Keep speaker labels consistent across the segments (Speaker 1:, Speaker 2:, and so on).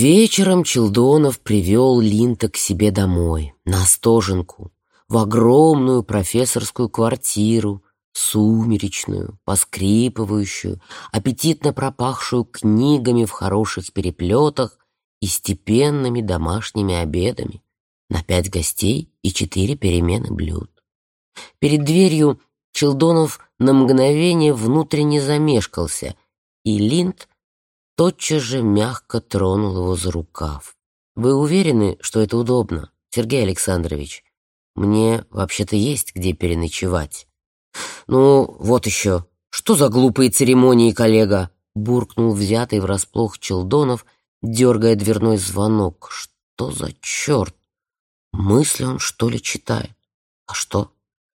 Speaker 1: Вечером Челдонов привел Линта к себе домой, на Остоженку, в огромную профессорскую квартиру, сумеречную, поскрипывающую, аппетитно пропахшую книгами в хороших переплетах и степенными домашними обедами на пять гостей и четыре перемены блюд. Перед дверью Челдонов на мгновение внутренне замешкался, и Линд тотчас же мягко тронул его за рукав. «Вы уверены, что это удобно, Сергей Александрович? Мне вообще-то есть где переночевать». «Ну, вот еще. Что за глупые церемонии, коллега?» буркнул взятый врасплох Челдонов, дергая дверной звонок. «Что за черт? Мысли он, что ли, читает? А что?»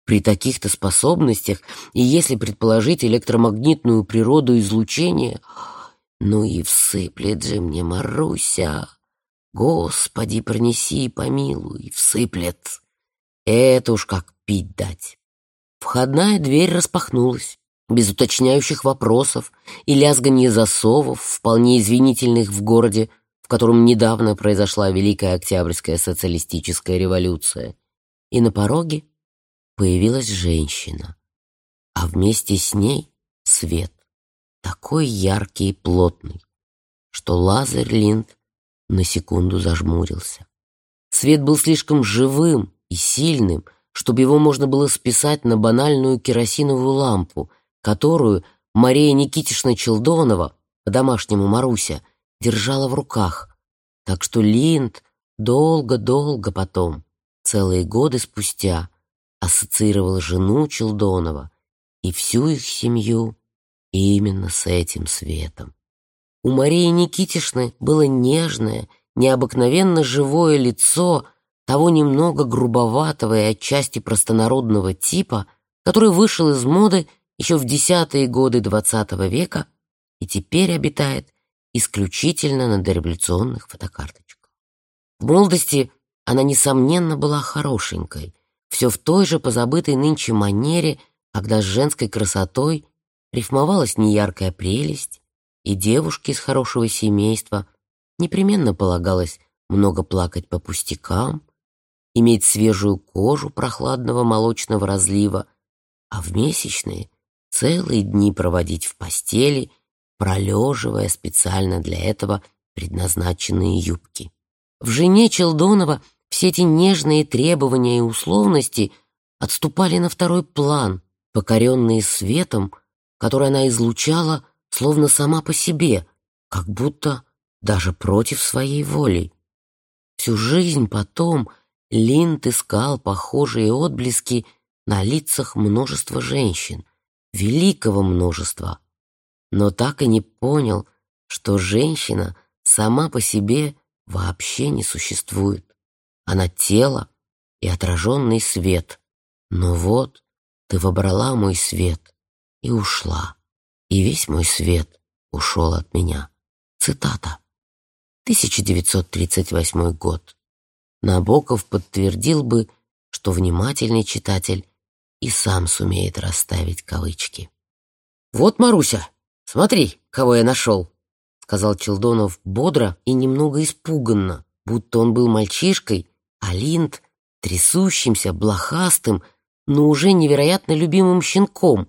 Speaker 1: При таких-то способностях, и если предположить электромагнитную природу излучения, ну и всыплет же мне Маруся. Господи, пронеси и помилуй, всыплет. Это уж как пить дать. Входная дверь распахнулась, без уточняющих вопросов и лязганье засовов, вполне извинительных в городе, в котором недавно произошла Великая Октябрьская социалистическая революция. И на пороге появилась женщина, а вместе с ней свет, такой яркий и плотный, что Лазарь Линд на секунду зажмурился. Свет был слишком живым и сильным, чтобы его можно было списать на банальную керосиновую лампу, которую Мария Никитишна Челдонова, по-домашнему Маруся, держала в руках. Так что Линд долго-долго потом, целые годы спустя, ассоциировал жену Челдонова и всю их семью именно с этим светом. У Марии Никитишны было нежное, необыкновенно живое лицо того немного грубоватого и отчасти простонародного типа, который вышел из моды еще в десятые годы XX века и теперь обитает исключительно на дореволюционных фотокарточках. В молодости она, несомненно, была хорошенькой, все в той же позабытой нынче манере, когда с женской красотой рифмовалась неяркая прелесть, и девушке из хорошего семейства непременно полагалось много плакать по пустякам, иметь свежую кожу прохладного молочного разлива, а в месячные целые дни проводить в постели, пролеживая специально для этого предназначенные юбки. В жене Челдонова все эти нежные требования и условности отступали на второй план, покоренные светом, который она излучала словно сама по себе, как будто даже против своей воли. Всю жизнь потом Линд искал похожие отблески на лицах множества женщин, великого множества, но так и не понял, что женщина сама по себе вообще не существует. Она тело и отраженный свет. Но вот ты вобрала мой свет и ушла, и весь мой свет ушел от меня. Цитата. 1938 год. Набоков подтвердил бы, что внимательный читатель и сам сумеет расставить кавычки. «Вот, Маруся, смотри, кого я нашел», — сказал Челдонов бодро и немного испуганно, будто он был мальчишкой, а Линд — трясущимся, блохастым, но уже невероятно любимым щенком,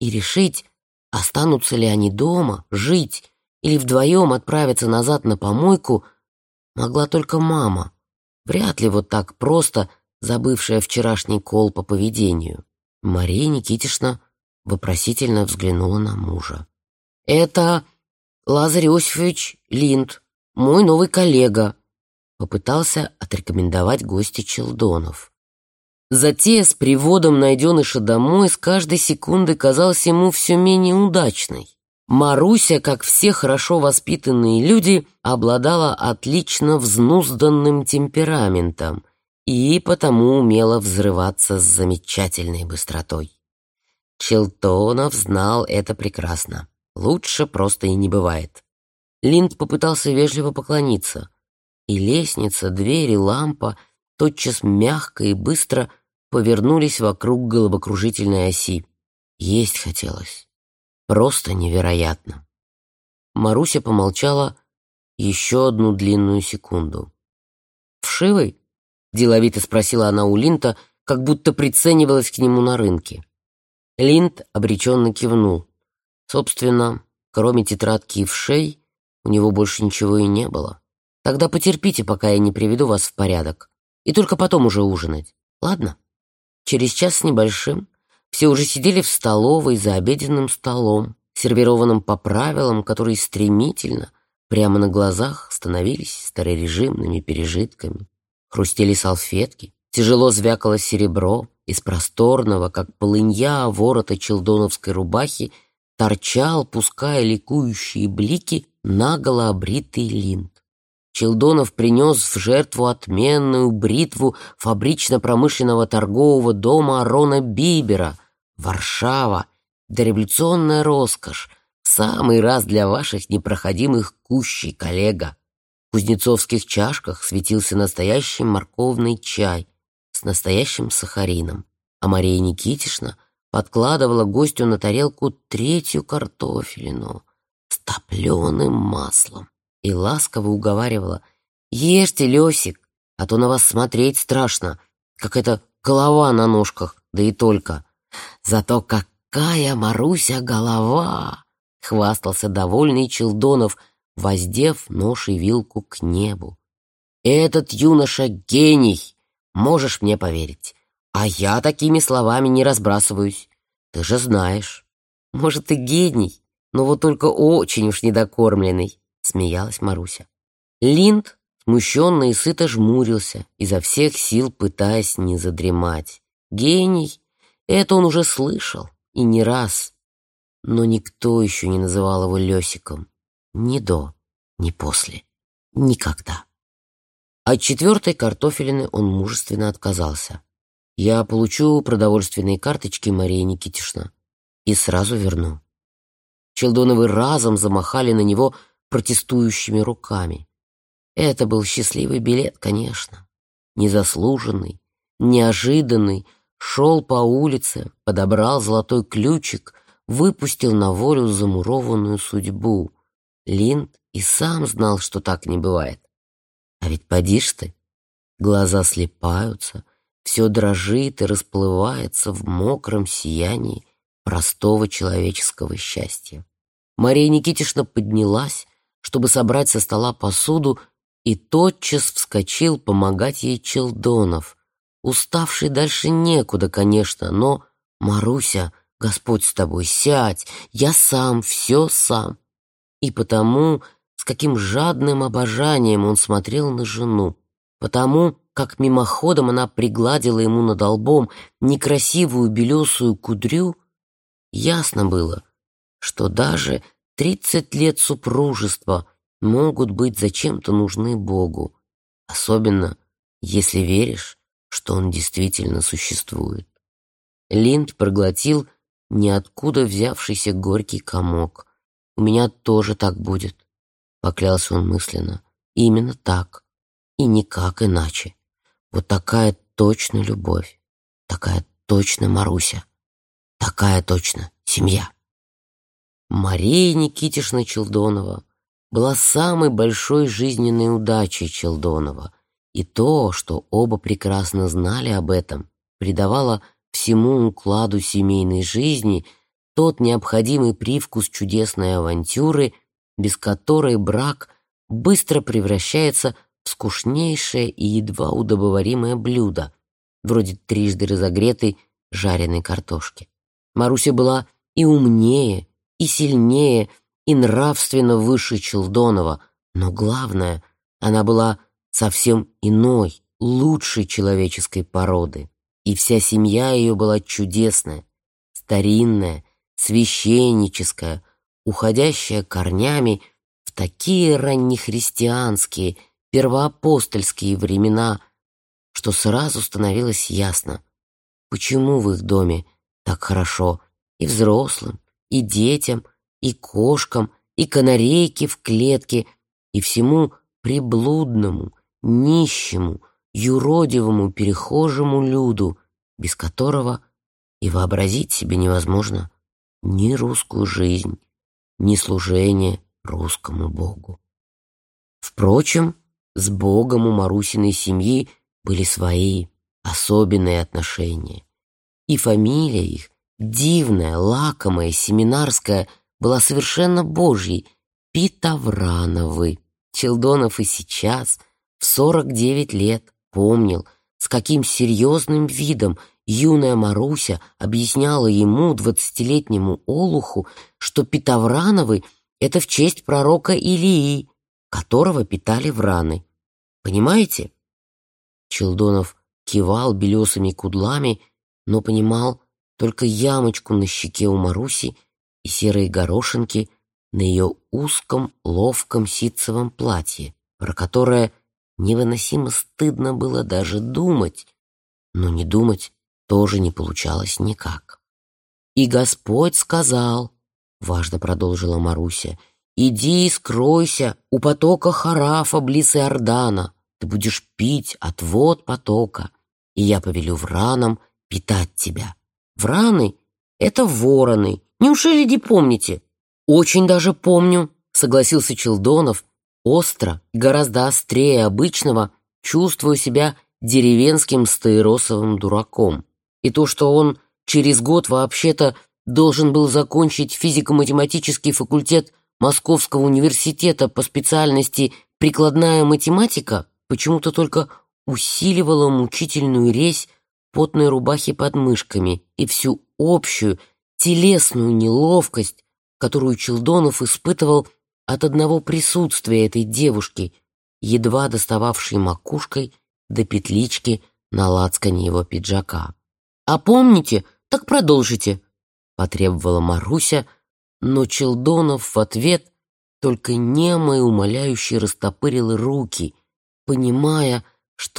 Speaker 1: и решить, останутся ли они дома, жить или вдвоем отправиться назад на помойку, могла только мама, вряд ли вот так просто забывшая вчерашний кол по поведению. Мария Никитишна вопросительно взглянула на мужа. «Это Лазарь Иосифович Линд, мой новый коллега», попытался отрекомендовать гости Челдонов. Затея с приводом найденыша домой с каждой секунды казалась ему все менее удачной. Маруся, как все хорошо воспитанные люди, обладала отлично взнузданным темпераментом и потому умела взрываться с замечательной быстротой. Челтонов знал это прекрасно. Лучше просто и не бывает. Линд попытался вежливо поклониться — и лестница, двери, лампа тотчас мягко и быстро повернулись вокруг головокружительной оси. Есть хотелось. Просто невероятно. Маруся помолчала еще одну длинную секунду. «Вшивый?» — деловито спросила она у Линта, как будто приценивалась к нему на рынке. Линд обреченно кивнул. Собственно, кроме тетрадки и вшей, у него больше ничего и не было. Тогда потерпите, пока я не приведу вас в порядок. И только потом уже ужинать. Ладно? Через час с небольшим все уже сидели в столовой за обеденным столом, сервированным по правилам, которые стремительно, прямо на глазах, становились старорежимными пережитками. Хрустели салфетки, тяжело звякало серебро, из просторного, как полынья ворота челдоновской рубахи, торчал, пуская ликующие блики, наголо обритый линд. Челдонов принес в жертву отменную бритву фабрично-промышленного торгового дома Арона Бибера, Варшава, дореволюционная роскошь, самый раз для ваших непроходимых кущей, коллега. В кузнецовских чашках светился настоящий морковный чай с настоящим сахарином, а Мария Никитишна подкладывала гостю на тарелку третью картофелину с топленым маслом и ласково уговаривала «Ешьте, Лесик, а то на вас смотреть страшно, как эта голова на ножках, да и только. Зато какая, Маруся, голова!» — хвастался довольный Челдонов, воздев нож и вилку к небу. «Этот юноша — гений, можешь мне поверить. А я такими словами не разбрасываюсь. Ты же знаешь. Может, и гений, но вот только очень уж недокормленный смеялась Маруся. Линд, смущенно и сыто жмурился, изо всех сил пытаясь не задремать. Гений, это он уже слышал, и не раз. Но никто еще не называл его Лесиком. Ни до, ни после. Никогда. От четвертой картофелины он мужественно отказался. «Я получу продовольственные карточки, Мария Никитишна, и сразу верну». Челдоновы разом замахали на него протестующими руками. Это был счастливый билет, конечно. Незаслуженный, неожиданный, шел по улице, подобрал золотой ключик, выпустил на волю замурованную судьбу. Линд и сам знал, что так не бывает. А ведь поди ж ты, глаза слепаются, все дрожит и расплывается в мокром сиянии простого человеческого счастья. Мария Никитишна поднялась, чтобы собрать со стола посуду, и тотчас вскочил помогать ей Челдонов. Уставший дальше некуда, конечно, но... «Маруся, Господь с тобой, сядь, я сам, все сам». И потому, с каким жадным обожанием он смотрел на жену, потому, как мимоходом она пригладила ему над лбом некрасивую белесую кудрю, ясно было, что даже Тридцать лет супружества могут быть зачем-то нужны Богу, особенно если веришь, что Он действительно существует. Линд проглотил ниоткуда взявшийся горький комок. «У меня тоже так будет», — поклялся он мысленно. «Именно так, и никак иначе. Вот такая точно любовь, такая точно Маруся, такая точно семья». Мария Никитишна Челдонова была самой большой жизненной удачей Челдонова, и то, что оба прекрасно знали об этом, придавало всему укладу семейной жизни тот необходимый привкус чудесной авантюры, без которой брак быстро превращается в скучнейшее и едва удобоваримое блюдо, вроде трижды разогретой жареной картошки. Маруся была и умнее, и сильнее, и нравственно выше Челдонова, но главное, она была совсем иной, лучшей человеческой породы, и вся семья ее была чудесная, старинная, священническая, уходящая корнями в такие раннехристианские, первоапостольские времена, что сразу становилось ясно, почему в их доме так хорошо и взрослым, и детям, и кошкам, и канарейке в клетке, и всему приблудному, нищему, юродивому перехожему люду, без которого и вообразить себе невозможно ни русскую жизнь, ни служение русскому Богу. Впрочем, с Богом у Марусиной семьи были свои особенные отношения. И фамилия их, дивная, лакомая, семинарская, была совершенно божьей — Питаврановы. Челдонов и сейчас, в сорок девять лет, помнил, с каким серьезным видом юная Маруся объясняла ему, двадцатилетнему Олуху, что Питаврановы — это в честь пророка Илии, которого питали враны. Понимаете? Челдонов кивал белесыми кудлами, но понимал только ямочку на щеке у Маруси и серые горошинки на ее узком, ловком ситцевом платье, про которое невыносимо стыдно было даже думать, но не думать тоже не получалось никак. «И Господь сказал», — важно продолжила Маруся, «иди и скройся у потока Харафа близ Иордана, ты будешь пить от вод потока, и я повелю вранам питать тебя. Враны — это вороны, неужели не помните?» «Очень даже помню», — согласился Челдонов, остро и гораздо острее обычного, чувствую себя деревенским стаиросовым дураком. И то, что он через год вообще-то должен был закончить физико-математический факультет Московского университета по специальности прикладная математика, почему-то только усиливало мучительную резь потной рубахи под мышками и всю общую телесную неловкость, которую Челдонов испытывал от одного присутствия этой девушки, едва достававшей макушкой до петлички на лацкане его пиджака. «А помните, так продолжите», — потребовала Маруся, но Челдонов в ответ только немо и умоляюще растопырил руки, понимая, что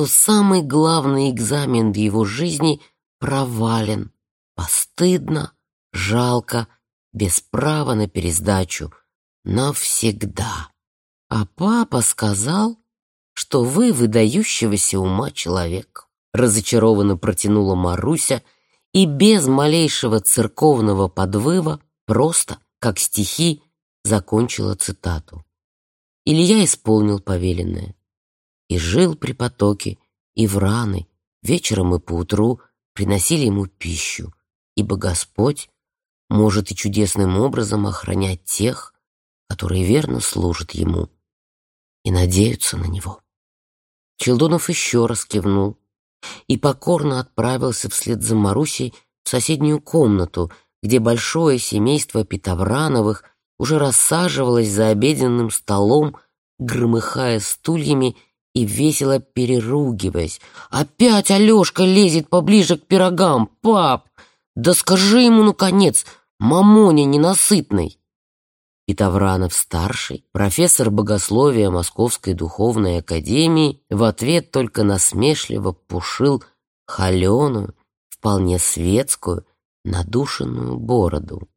Speaker 1: самый главный экзамен в его жизни провален. Постыдно, жалко, без права на пересдачу. Навсегда. А папа сказал, что вы выдающегося ума человек. Разочарованно протянула Маруся и без малейшего церковного подвыва просто, как стихи, закончила цитату. Илья исполнил повеленное. И жил при потоке, и в раны, вечером и поутру приносили ему пищу, ибо Господь может и чудесным образом охранять тех, которые верно служат ему и надеются на него. Челдонов еще раз кивнул и покорно отправился вслед за Марусей в соседнюю комнату, где большое семейство Питаврановых уже рассаживалось за обеденным столом, громыхая стульями и весело переругиваясь. «Опять Алешка лезет поближе к пирогам, пап! Да скажи ему, наконец, мамоня ненасытный!» Питавранов-старший, профессор богословия Московской духовной академии, в ответ только насмешливо пушил холеную, вполне светскую, надушенную бороду.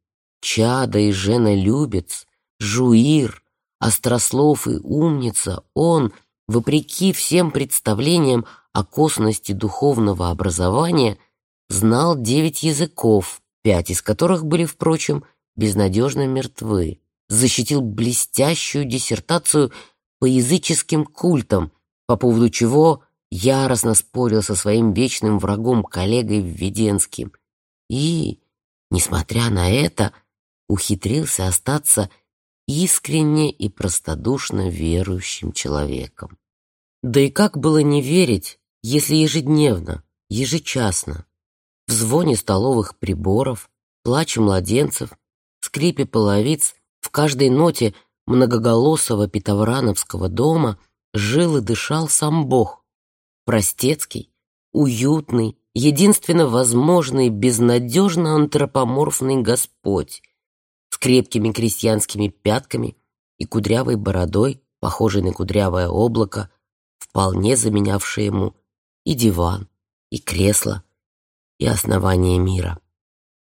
Speaker 1: Чада и женолюбец, жуир, острослов и умница, он, вопреки всем представлениям о косности духовного образования, знал девять языков, пять из которых были, впрочем, безнадежно мертвы защитил блестящую диссертацию по языческим культам, по поводу чего яростно спорил со своим вечным врагом коллегой Введенским. И, несмотря на это, ухитрился остаться искренне и простодушно верующим человеком. Да и как было не верить, если ежедневно, ежечасно, в звоне столовых приборов, плаче младенцев, скрипе половиц в каждой ноте многоголосого питаврановского дома жил и дышал сам Бог. Простецкий, уютный, единственно возможный, безнадежно антропоморфный Господь с крепкими крестьянскими пятками и кудрявой бородой, похожей на кудрявое облако, вполне заменявшее ему и диван, и кресло, и основание мира.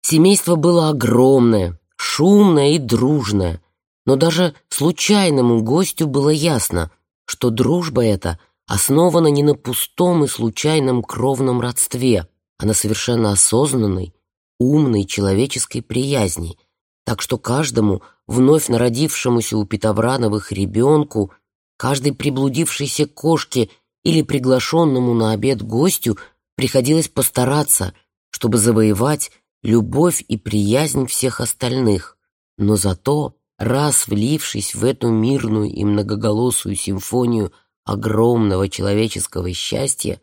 Speaker 1: Семейство было огромное, шумная и дружная, но даже случайному гостю было ясно, что дружба эта основана не на пустом и случайном кровном родстве, а на совершенно осознанной, умной человеческой приязни, так что каждому вновь народившемуся у Питаврановых ребенку Каждой приблудившейся кошке или приглашенному на обед гостю приходилось постараться, чтобы завоевать любовь и приязнь всех остальных. Но зато, раз влившись в эту мирную и многоголосую симфонию огромного человеческого счастья,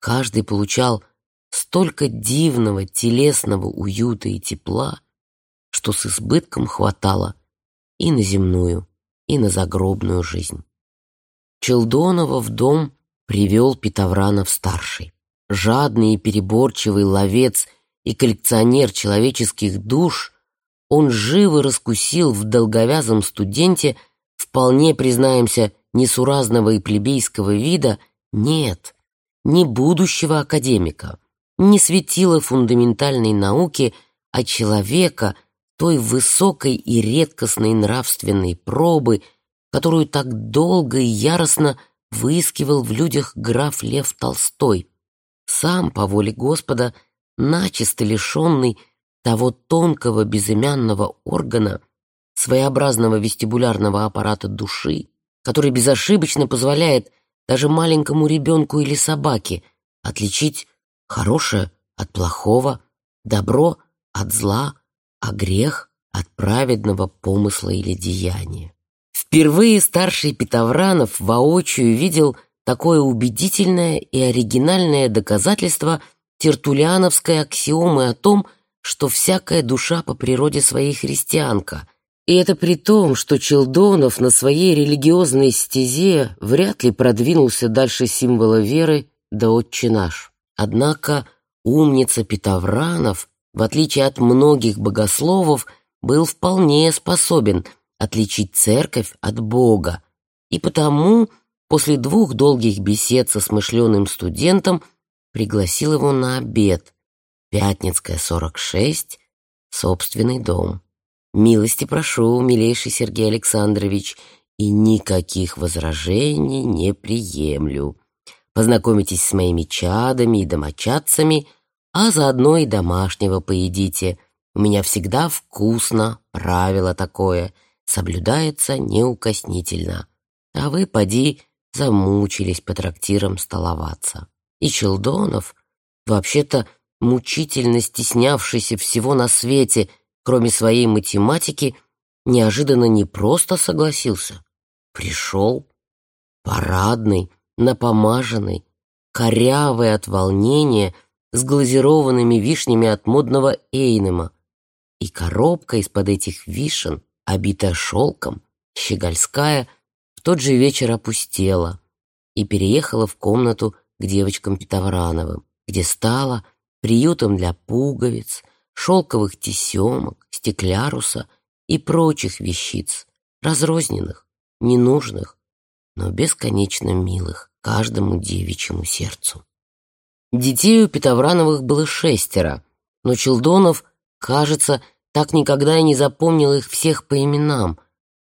Speaker 1: каждый получал столько дивного телесного уюта и тепла, что с избытком хватало и на земную, и на загробную жизнь. Челдонова в дом привел Петовранов-старший. Жадный и переборчивый ловец и коллекционер человеческих душ, он живо раскусил в долговязом студенте, вполне, признаемся, несуразного и плебейского вида, нет, не будущего академика, не светила фундаментальной науки, а человека той высокой и редкостной нравственной пробы, которую так долго и яростно выискивал в людях граф Лев Толстой, сам, по воле Господа, начисто лишенный того тонкого безымянного органа, своеобразного вестибулярного аппарата души, который безошибочно позволяет даже маленькому ребенку или собаке отличить хорошее от плохого, добро от зла, а грех от праведного помысла или деяния. Впервые старший Петовранов воочию видел такое убедительное и оригинальное доказательство тертулиановской аксиомы о том, что всякая душа по природе своей христианка. И это при том, что Челдонов на своей религиозной стезе вряд ли продвинулся дальше символа веры да отче наш. Однако умница Петовранов, в отличие от многих богословов, был вполне способен – отличить церковь от Бога, и потому после двух долгих бесед со смышленым студентом пригласил его на обед. Пятницкая, 46, собственный дом. Милости прошу, милейший Сергей Александрович, и никаких возражений не приемлю. Познакомитесь с моими чадами и домочадцами, а заодно и домашнего поедите. У меня всегда вкусно, правило такое — соблюдается неукоснительно. А вы, поди, замучились по трактирам столоваться. И Челдонов, вообще-то мучительно стеснявшийся всего на свете, кроме своей математики, неожиданно не просто согласился. Пришел, парадный, напомаженный, корявый от волнения, с глазированными вишнями от модного Эйнема. И коробка из-под этих вишен обитая шелком, щегольская, в тот же вечер опустела и переехала в комнату к девочкам Петоврановым, где стала приютом для пуговиц, шелковых тесемок, стекляруса и прочих вещиц, разрозненных, ненужных, но бесконечно милых каждому девичьему сердцу. Детей у Петоврановых было шестеро, но Челдонов, кажется, так никогда и не запомнил их всех по именам,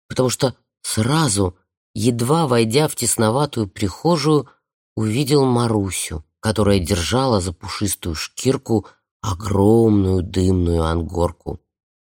Speaker 1: потому что сразу, едва войдя в тесноватую прихожую, увидел Марусю, которая держала за пушистую шкирку огромную дымную ангорку.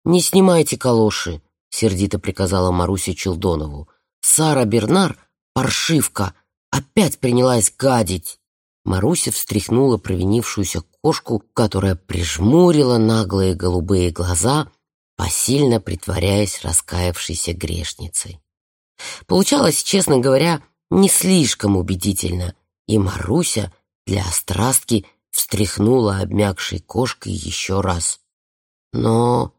Speaker 1: «Не снимайте калоши», — сердито приказала Маруся Челдонову. «Сара Бернар, паршивка, опять принялась гадить». Маруся встряхнула провинившуюся кошку, которая прижмурила наглые голубые глаза, посильно притворяясь раскаявшейся грешницей. Получалось, честно говоря, не слишком убедительно, и Маруся для острастки встряхнула обмякшей кошкой еще раз. «Но...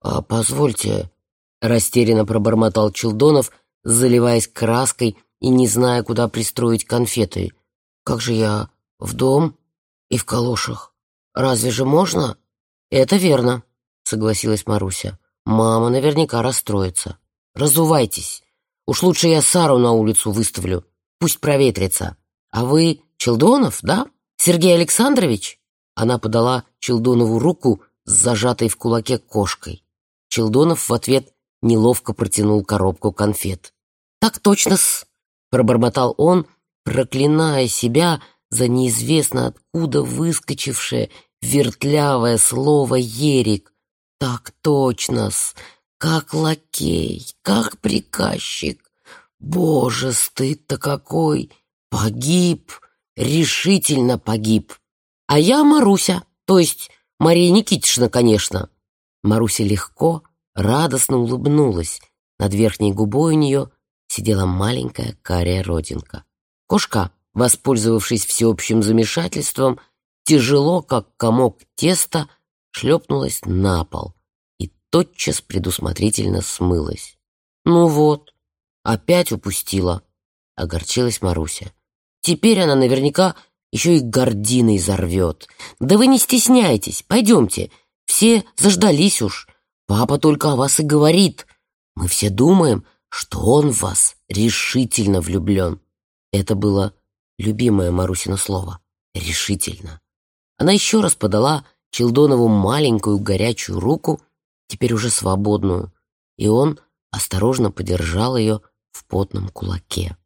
Speaker 1: А, позвольте...» — растерянно пробормотал Челдонов, заливаясь краской и не зная, куда пристроить конфеты. «Как же я в дом и в калошах? Разве же можно?» «Это верно», — согласилась Маруся. «Мама наверняка расстроится. Разувайтесь. Уж лучше я Сару на улицу выставлю. Пусть проветрится. А вы Челдонов, да? Сергей Александрович?» Она подала Челдонову руку с зажатой в кулаке кошкой. Челдонов в ответ неловко протянул коробку конфет. «Так точно-с», — пробормотал он, проклиная себя за неизвестно откуда выскочившее вертлявое слово «ерик». «Так точно-с, как лакей, как приказчик. Боже, стыд-то какой! Погиб, решительно погиб. А я Маруся, то есть Мария Никитична, конечно. Маруся легко, радостно улыбнулась. Над верхней губой у нее сидела маленькая кария родинка. Кошка, воспользовавшись всеобщим замешательством, тяжело, как комок теста, шлепнулась на пол и тотчас предусмотрительно смылась. «Ну вот, опять упустила», — огорчилась Маруся. «Теперь она наверняка еще и гординой зарвет. Да вы не стесняйтесь, пойдемте, все заждались уж. Папа только о вас и говорит. Мы все думаем, что он в вас решительно влюблен». Это было любимое Марусино слово «решительно». Она еще раз подала Челдонову маленькую горячую руку, теперь уже свободную, и он осторожно подержал ее в потном кулаке.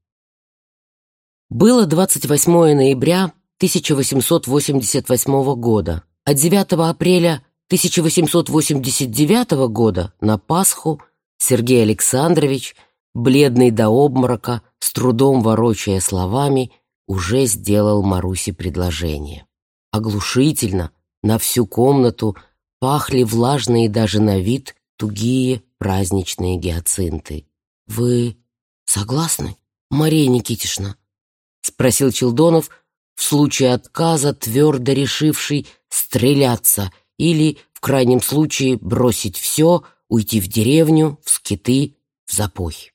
Speaker 1: Было 28 ноября 1888 года, а 9 апреля 1889 года на Пасху Сергей Александрович, бледный до обморока, с трудом ворочая словами, уже сделал Марусе предложение. Оглушительно, на всю комнату пахли влажные даже на вид тугие праздничные гиацинты. «Вы согласны, Мария Никитишна?» — спросил Челдонов, в случае отказа твердо решивший стреляться или, в крайнем случае, бросить все, уйти в деревню, в скиты, в запой.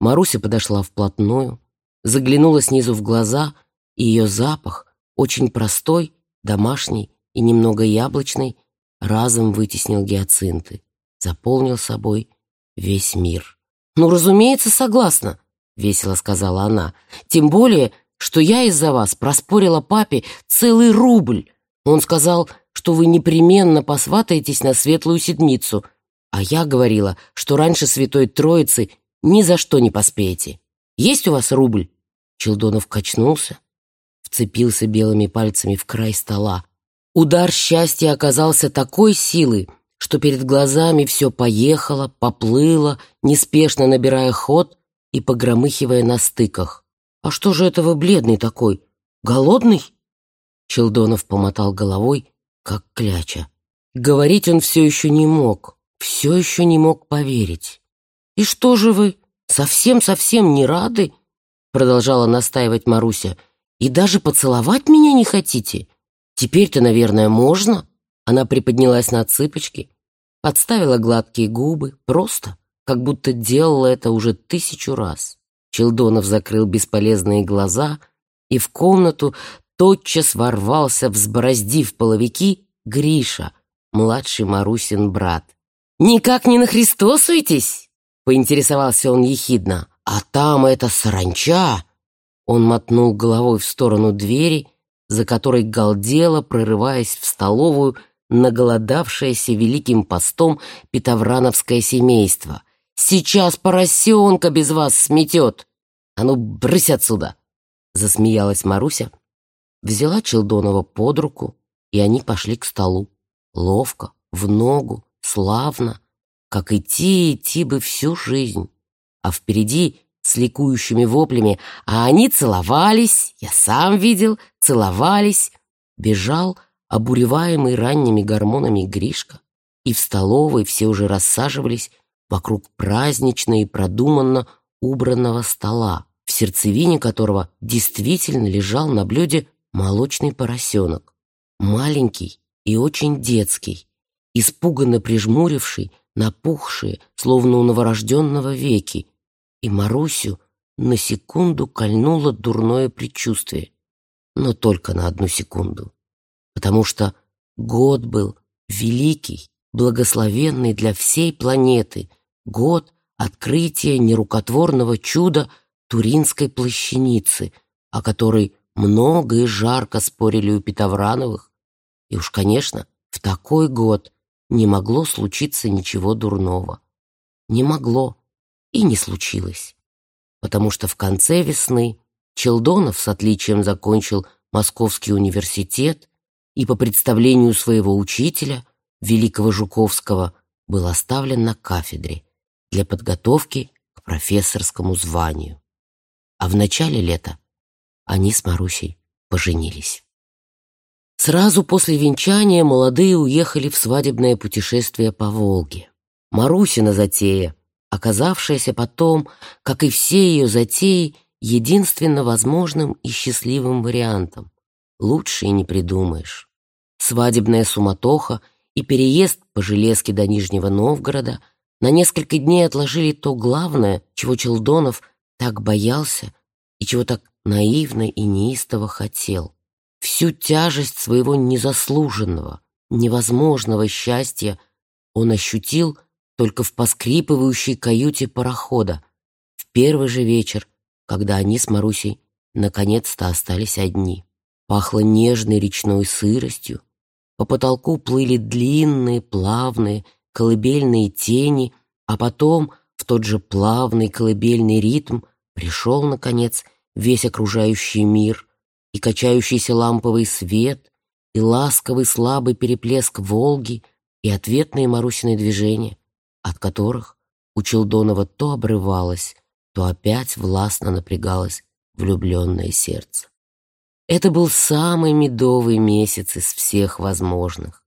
Speaker 1: Маруся подошла вплотную, заглянула снизу в глаза, и ее запах, очень простой, домашний и немного яблочный, разом вытеснил гиацинты, заполнил собой весь мир. «Ну, разумеется, согласна», — весело сказала она. «Тем более, что я из-за вас проспорила папе целый рубль. Он сказал, что вы непременно посватаетесь на светлую седмицу, а я говорила, что раньше Святой Троицы ни за что не поспеете. Есть у вас рубль?» Челдонов качнулся, вцепился белыми пальцами в край стола. Удар счастья оказался такой силы, что перед глазами все поехало, поплыло, неспешно набирая ход и погромыхивая на стыках. «А что же это вы бледный такой? Голодный?» Челдонов помотал головой, как кляча. Говорить он все еще не мог, все еще не мог поверить. «И что же вы, совсем-совсем не рады?» Продолжала настаивать Маруся. «И даже поцеловать меня не хотите? Теперь-то, наверное, можно?» Она приподнялась на цыпочки, подставила гладкие губы, просто, как будто делала это уже тысячу раз. Челдонов закрыл бесполезные глаза, и в комнату тотчас ворвался, взбороздив половики, Гриша, младший Марусин брат. «Никак не нахристосуетесь?» — поинтересовался он ехидно. «А там эта саранча!» Он мотнул головой в сторону двери, за которой галдело, прорываясь в столовую, наголодавшееся великим постом питоврановское семейство. «Сейчас поросенка без вас сметет! А ну, брысь отсюда!» Засмеялась Маруся, взяла Челдонова под руку, и они пошли к столу. Ловко, в ногу, славно, как идти идти бы всю жизнь. А впереди с ликующими воплями, а они целовались, я сам видел, целовались, бежал обуреваемый ранними гормонами Гришка, и в столовой все уже рассаживались вокруг празднично и продуманно убранного стола, в сердцевине которого действительно лежал на блюде молочный поросенок, маленький и очень детский, испуганно прижмуривший, напухшие, словно у новорожденного веки, и Марусю на секунду кольнуло дурное предчувствие, но только на одну секунду, потому что год был великий, благословенный для всей планеты, год открытия нерукотворного чуда Туринской плащаницы, о которой много и жарко спорили у Петоврановых. И уж, конечно, в такой год не могло случиться ничего дурного. Не могло и не случилось. Потому что в конце весны Челдонов с отличием закончил Московский университет и по представлению своего учителя, великого Жуковского, был оставлен на кафедре для подготовки к профессорскому званию. а в начале лета они с Марусей поженились. Сразу после венчания молодые уехали в свадебное путешествие по Волге. Марусина затея, оказавшаяся потом, как и все ее затеи, единственно возможным и счастливым вариантом. Лучше и не придумаешь. Свадебная суматоха и переезд по железке до Нижнего Новгорода на несколько дней отложили то главное, чего Челдонов так боялся и чего так наивно и неистово хотел. Всю тяжесть своего незаслуженного, невозможного счастья он ощутил только в поскрипывающей каюте парохода в первый же вечер, когда они с Марусей наконец-то остались одни. Пахло нежной речной сыростью, по потолку плыли длинные, плавные, колыбельные тени, а потом в тот же плавный колыбельный ритм пришел, наконец, весь окружающий мир, и качающийся ламповый свет, и ласковый слабый переплеск Волги, и ответные Марусины движения, от которых у Челдонова то обрывалось, то опять властно напрягалось влюбленное сердце. Это был самый медовый месяц из всех возможных.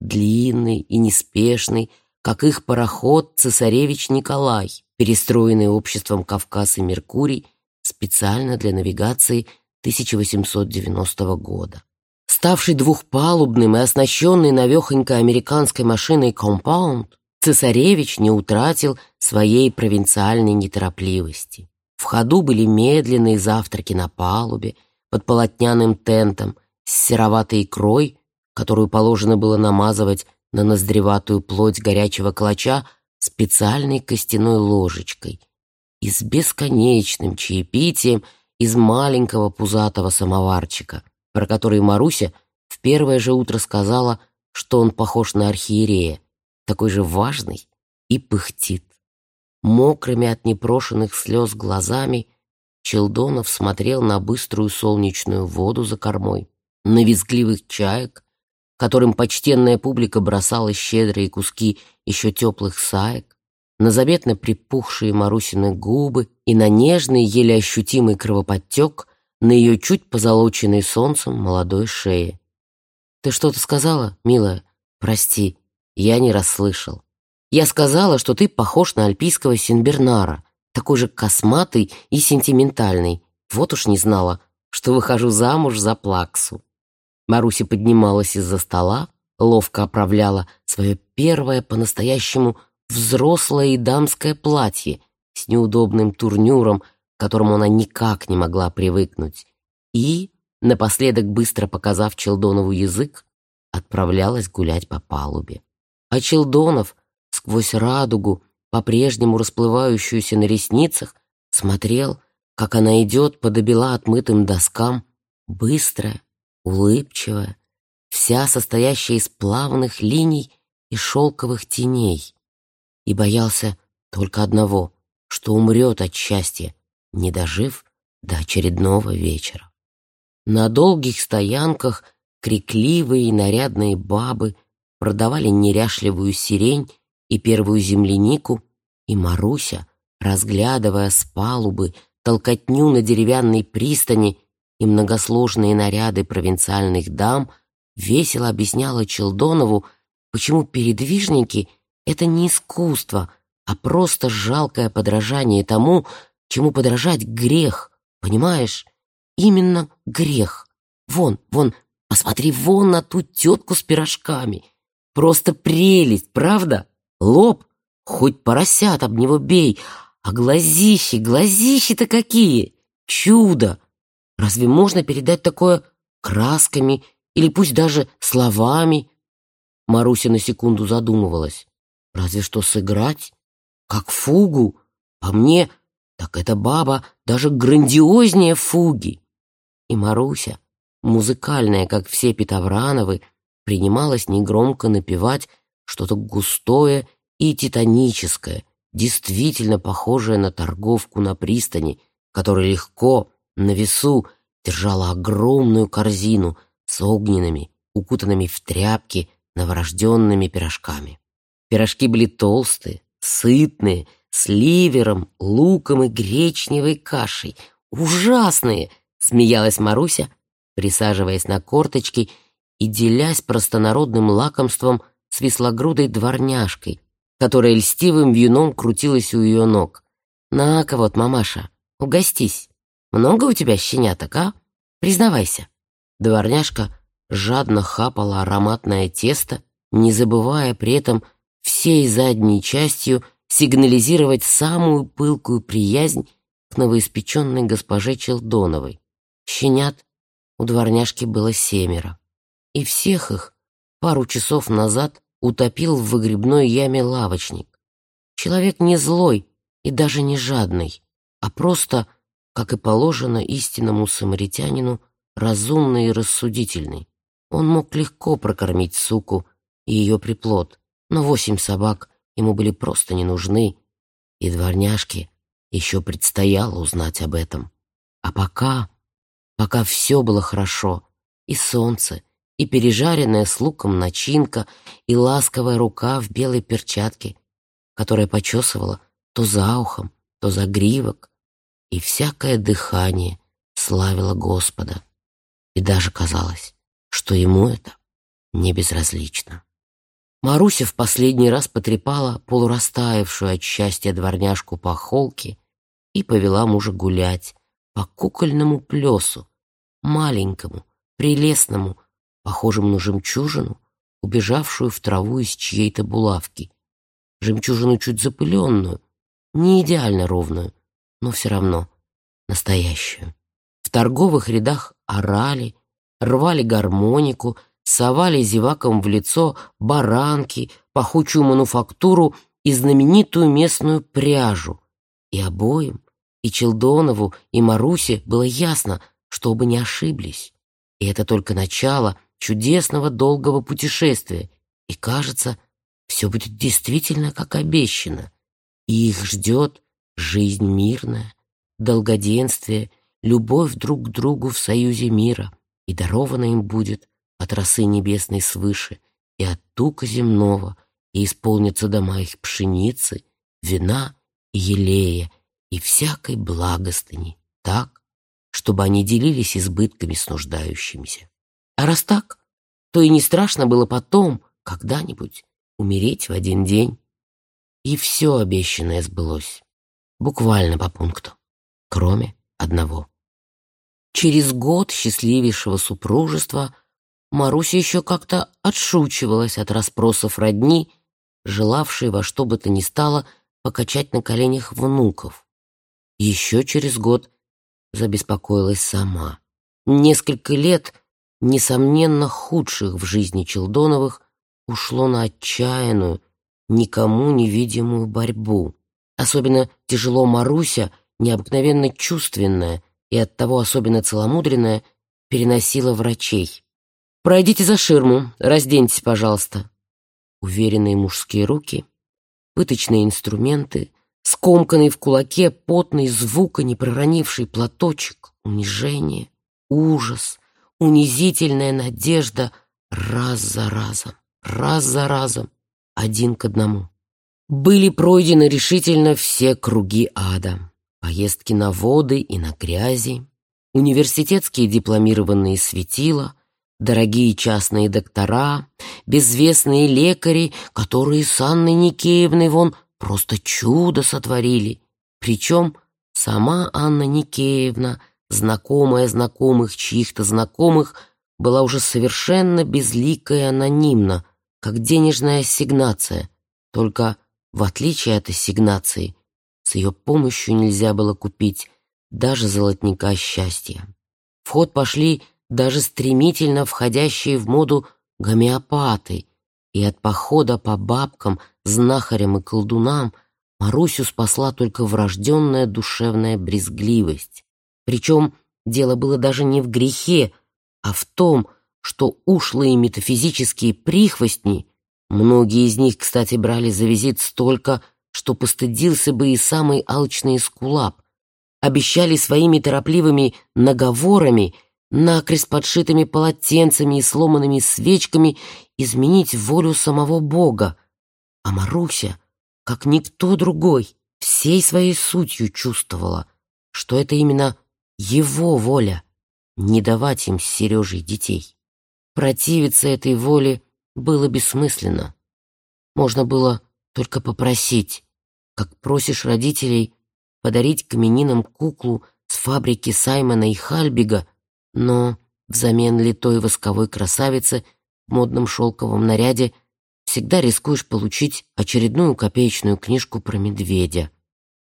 Speaker 1: Длинный и неспешный, как их пароход «Цесаревич Николай», перестроенный обществом «Кавказ и Меркурий» специально для навигации 1890 года. Ставший двухпалубным и оснащенный навехонькой американской машиной «Компаунд», цесаревич не утратил своей провинциальной неторопливости. В ходу были медленные завтраки на палубе, под полотняным тентом, с сероватой икрой, которую положено было намазывать на ноздреватую плоть горячего клоча специальной костяной ложечкой и с бесконечным чаепитием из маленького пузатого самоварчика, про который Маруся в первое же утро сказала, что он похож на архиерея, такой же важный и пыхтит. Мокрыми от непрошенных слез глазами Челдонов смотрел на быструю солнечную воду за кормой, на визгливых чаек, которым почтенная публика бросала щедрые куски еще теплых саек, на заветно припухшие Марусины губы и на нежный, еле ощутимый кровоподтек на ее чуть позолоченной солнцем молодой шее. «Ты что-то сказала, милая? Прости, я не расслышал. Я сказала, что ты похож на альпийского Синбернара, такой же косматый и сентиментальный. Вот уж не знала, что выхожу замуж за Плаксу». Маруся поднималась из-за стола, ловко оправляла свое первое по-настоящему взрослое и дамское платье с неудобным турнюром, к которому она никак не могла привыкнуть, и, напоследок быстро показав Челдонову язык, отправлялась гулять по палубе. А Челдонов сквозь радугу, по-прежнему расплывающуюся на ресницах, смотрел, как она идет по добела отмытым доскам, быстрая, улыбчивая, вся состоящая из плавных линий и шелковых теней, и боялся только одного, что умрет от счастья, не дожив до очередного вечера. На долгих стоянках крикливые и нарядные бабы продавали неряшливую сирень и первую землянику, и Маруся, разглядывая с палубы толкотню на деревянной пристани и многосложные наряды провинциальных дам, весело объясняла Челдонову, почему передвижники — это не искусство, а просто жалкое подражание тому, чему подражать грех, понимаешь? Именно грех. Вон, вон, посмотри вон на ту тетку с пирожками. Просто прелесть, правда? Лоб, хоть поросят об него бей, а глазищи, глазищи-то какие! Чудо! Разве можно передать такое красками или пусть даже словами? Маруся на секунду задумывалась. Разве что сыграть? Как фугу? По мне, так эта баба даже грандиознее фуги. И Маруся, музыкальная, как все Петоврановы, принималась негромко напевать что-то густое и титаническое, действительно похожее на торговку на пристани, которая легко, на весу, держала огромную корзину с огненными, укутанными в тряпки, новорожденными пирожками. Пирожки были толстые, сытные, с ливером, луком и гречневой кашей, ужасные!» — смеялась Маруся, присаживаясь на корточки и делясь простонародным лакомством с веслогрудой дворняжкой, которая льстивым вином крутилась у ее ног. «На-ка вот, мамаша, угостись. Много у тебя щеняток, а? Признавайся». Дворняжка жадно хапала ароматное тесто, не забывая при этом всей задней частью сигнализировать самую пылкую приязнь к новоиспеченной госпоже Челдоновой. Щенят у дворняжки было семеро, и всех их пару часов назад утопил в выгребной яме лавочник. Человек не злой и даже не жадный, а просто, как и положено истинному самаритянину, разумный и рассудительный. Он мог легко прокормить суку и ее приплод, но восемь собак ему были просто не нужны, и дворняжке еще предстояло узнать об этом. А пока, пока все было хорошо, и солнце, и пережаренная с луком начинка, и ласковая рука в белой перчатке, которая почесывала то за ухом, то за гривок, и всякое дыхание славило Господа. И даже казалось, что ему это не безразлично. Маруся в последний раз потрепала полурастаявшую от счастья дворняжку по холке и повела мужа гулять по кукольному плесу, маленькому, прелестному, похожему на жемчужину, убежавшую в траву из чьей-то булавки. Жемчужину чуть запыленную, не идеально ровную, но все равно настоящую. В торговых рядах орали, рвали гармонику — совали зевакам в лицо баранки, пахучую мануфактуру и знаменитую местную пряжу. И обоим, и Челдонову, и Марусе было ясно, что оба не ошиблись. И это только начало чудесного долгого путешествия. И кажется, все будет действительно как обещано. И их ждет жизнь мирная, долгоденствие, любовь друг к другу в союзе мира. И даровано им будет от росы небесной свыше и от тука земного, и исполнятся дома их пшеницы, вина и елея, и всякой благостыни, так, чтобы они делились избытками с нуждающимися. А раз так, то и не страшно было потом, когда-нибудь, умереть в один день. И все обещанное сбылось, буквально по пункту, кроме одного. Через год счастливейшего супружества Маруся еще как-то отшучивалась от расспросов родни, желавшей во что бы то ни стало покачать на коленях внуков. Еще через год забеспокоилась сама. Несколько лет, несомненно, худших в жизни Челдоновых, ушло на отчаянную, никому невидимую борьбу. Особенно тяжело Маруся, необыкновенно чувственная и оттого особенно целомудренная, переносила врачей. «Пройдите за ширму, разденьтесь, пожалуйста». Уверенные мужские руки, пыточные инструменты, скомканный в кулаке потный звука, не проронивший платочек, унижение, ужас, унизительная надежда раз за разом, раз за разом, один к одному. Были пройдены решительно все круги ада. Поездки на воды и на грязи, университетские дипломированные светила — дорогие частные доктора, безвестные лекари, которые с Анной Никеевной вон просто чудо сотворили. Причем сама Анна Никеевна, знакомая знакомых чьих-то знакомых, была уже совершенно безлика и анонимна, как денежная ассигнация. Только, в отличие от ассигнации, с ее помощью нельзя было купить даже золотника счастья. В ход пошли даже стремительно входящие в моду гомеопаты, и от похода по бабкам, знахарям и колдунам Марусю спасла только врожденная душевная брезгливость. Причем дело было даже не в грехе, а в том, что ушлые метафизические прихвостни, многие из них, кстати, брали за визит столько, что постыдился бы и самый алчный эскулап, обещали своими торопливыми наговорами накрест подшитыми полотенцами и сломанными свечками изменить волю самого Бога. А Маруся, как никто другой, всей своей сутью чувствовала, что это именно его воля — не давать им с Сережей детей. Противиться этой воле было бессмысленно. Можно было только попросить, как просишь родителей подарить каменинам куклу с фабрики Саймона и Хальбига, но взамен литой восковой красавицы в модном шелковом наряде всегда рискуешь получить очередную копеечную книжку про медведя,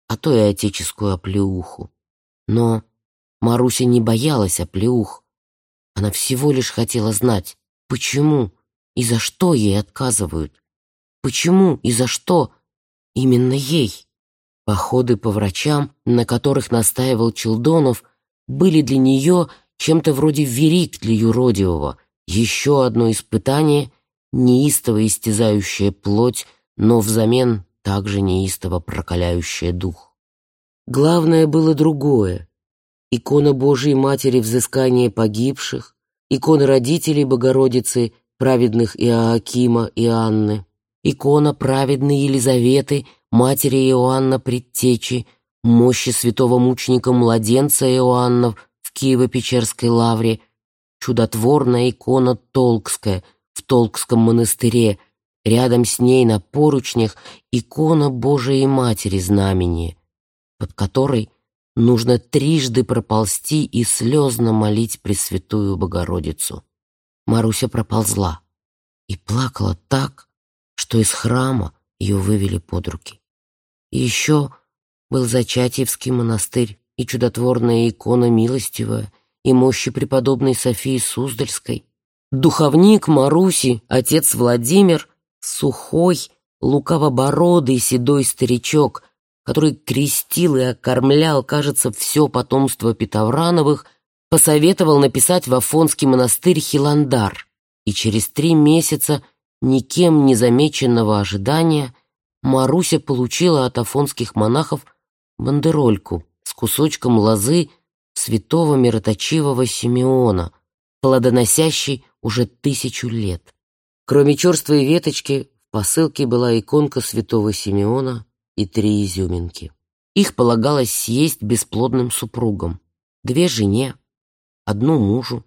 Speaker 1: а то и отеческую оплеуху. Но Маруся не боялась оплеух. Она всего лишь хотела знать, почему и за что ей отказывают. Почему и за что именно ей? Походы по врачам, на которых настаивал Челдонов, были для нее чем-то вроде верик для юродивого, еще одно испытание, неистово истязающее плоть, но взамен также неистово прокаляющее дух. Главное было другое. Икона Божией Матери взыскания погибших, икона родителей Богородицы, праведных Иоакима и Анны, икона праведной Елизаветы, матери Иоанна Предтечи, мощи святого мученика-младенца Иоанна в Киево-Печерской лавре, чудотворная икона Толкская в Толкском монастыре, рядом с ней на поручнях икона Божией Матери знамени, под которой нужно трижды проползти и слезно молить Пресвятую Богородицу. Маруся проползла и плакала так, что из храма ее вывели под руки. И еще был Зачатьевский монастырь и чудотворная икона милостивая, и мощи преподобной Софии Суздальской. Духовник Маруси, отец Владимир, сухой, лукавобородый седой старичок, который крестил и окормлял, кажется, все потомство Петоврановых, посоветовал написать в Афонский монастырь Хиландар, и через три месяца никем не замеченного ожидания Маруся получила от афонских монахов бандерольку с кусочком лозы святого мироточивого Симеона, плодоносящей уже тысячу лет. Кроме черствой веточки, в посылке была иконка святого Симеона и три изюминки. Их полагалось съесть бесплодным супругам, две жене, одну мужу,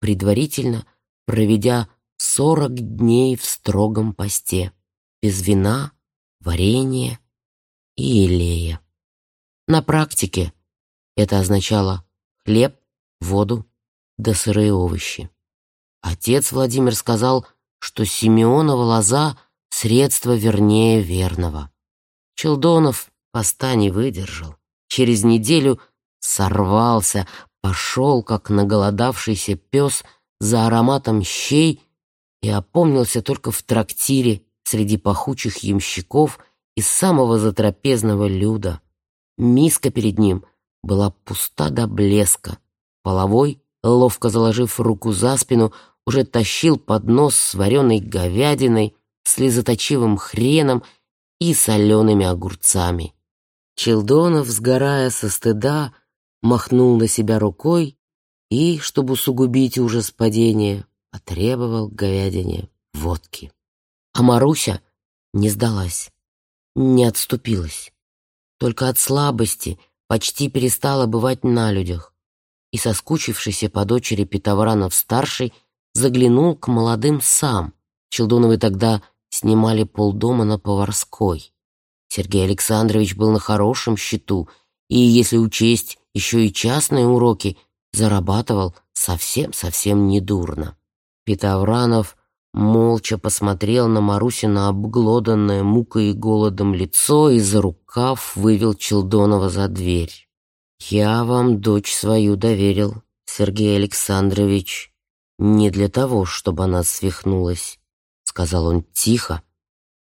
Speaker 1: предварительно проведя сорок дней в строгом посте, без вина, варенья и елея. На практике это означало хлеб, воду да сырые овощи. Отец Владимир сказал, что Симеонова лоза — средство вернее верного. Челдонов поста не выдержал. Через неделю сорвался, пошел, как наголодавшийся пес, за ароматом щей и опомнился только в трактире среди пахучих ямщиков и самого затрапезного люда. Миска перед ним была пуста до блеска. Половой, ловко заложив руку за спину, уже тащил поднос с вареной говядиной, слезоточивым хреном и солеными огурцами. Челдонов, сгорая со стыда, махнул на себя рукой и, чтобы усугубить ужас падения, потребовал говядине водки. А Маруся не сдалась, не отступилась. Только от слабости почти перестала бывать на людях. И, соскучившийся по дочери Петовранов-старший, заглянул к молодым сам. Челдоновы тогда снимали полдома на Поварской. Сергей Александрович был на хорошем счету, и, если учесть еще и частные уроки, зарабатывал совсем-совсем недурно. Петовранов молча посмотрел на Марусина обглоданное мукой и голодом лицо и за рукав вывел Челдонова за дверь. «Я вам дочь свою доверил, Сергей Александрович, не для того, чтобы она свихнулась сказал он тихо,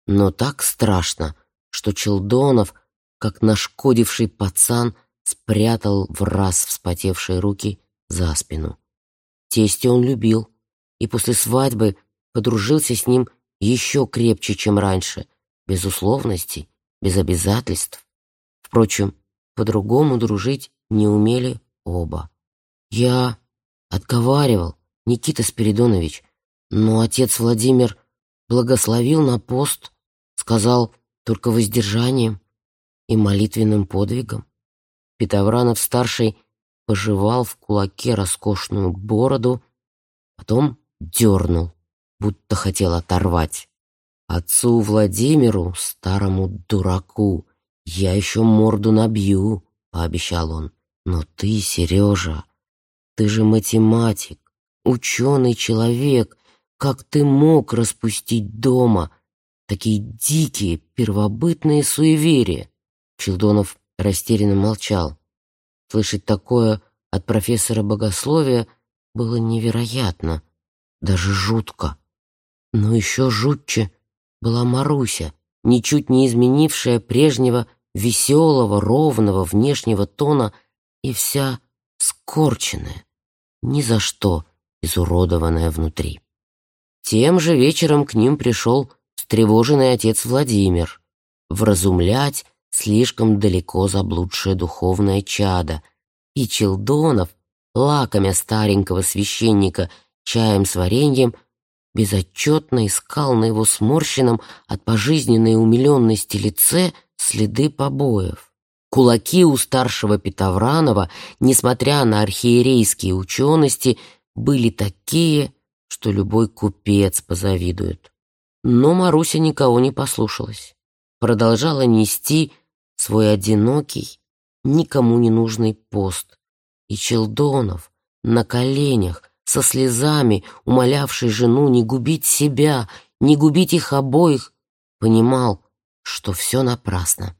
Speaker 1: но так страшно, что Челдонов, как нашкодивший пацан, спрятал в раз вспотевшие руки за спину. Тестя он любил, и после свадьбы подружился с ним еще крепче, чем раньше, без условностей, без обязательств. Впрочем, по-другому дружить не умели оба. Я отговаривал, Никита Спиридонович, но отец Владимир благословил на пост, сказал только воздержанием и молитвенным подвигом. Петовранов-старший пожевал в кулаке роскошную бороду, потом дернул, будто хотел оторвать. Отцу Владимиру, старому дураку, я еще морду набью, пообещал он. Но ты, Сережа, ты же математик, ученый человек. Как ты мог распустить дома такие дикие первобытные суеверия? Челдонов растерянно молчал. Слышать такое от профессора богословия было невероятно, даже жутко. Но еще жутче была Маруся, ничуть не изменившая прежнего веселого, ровного внешнего тона и вся скорченная, ни за что изуродованная внутри. Тем же вечером к ним пришел встревоженный отец Владимир вразумлять слишком далеко заблудшее духовное чадо, и Челдонов, лакомя старенького священника чаем с вареньем, безотчетно искал на его сморщенном от пожизненной умиленности лице следы побоев. Кулаки у старшего Петовранова, несмотря на архиерейские учености, были такие, что любой купец позавидует. Но Маруся никого не послушалась. Продолжала нести свой одинокий, никому не нужный пост. И Челдонов на коленях, со слезами, умолявший жену не губить себя, не губить их обоих, понимал, что все напрасно,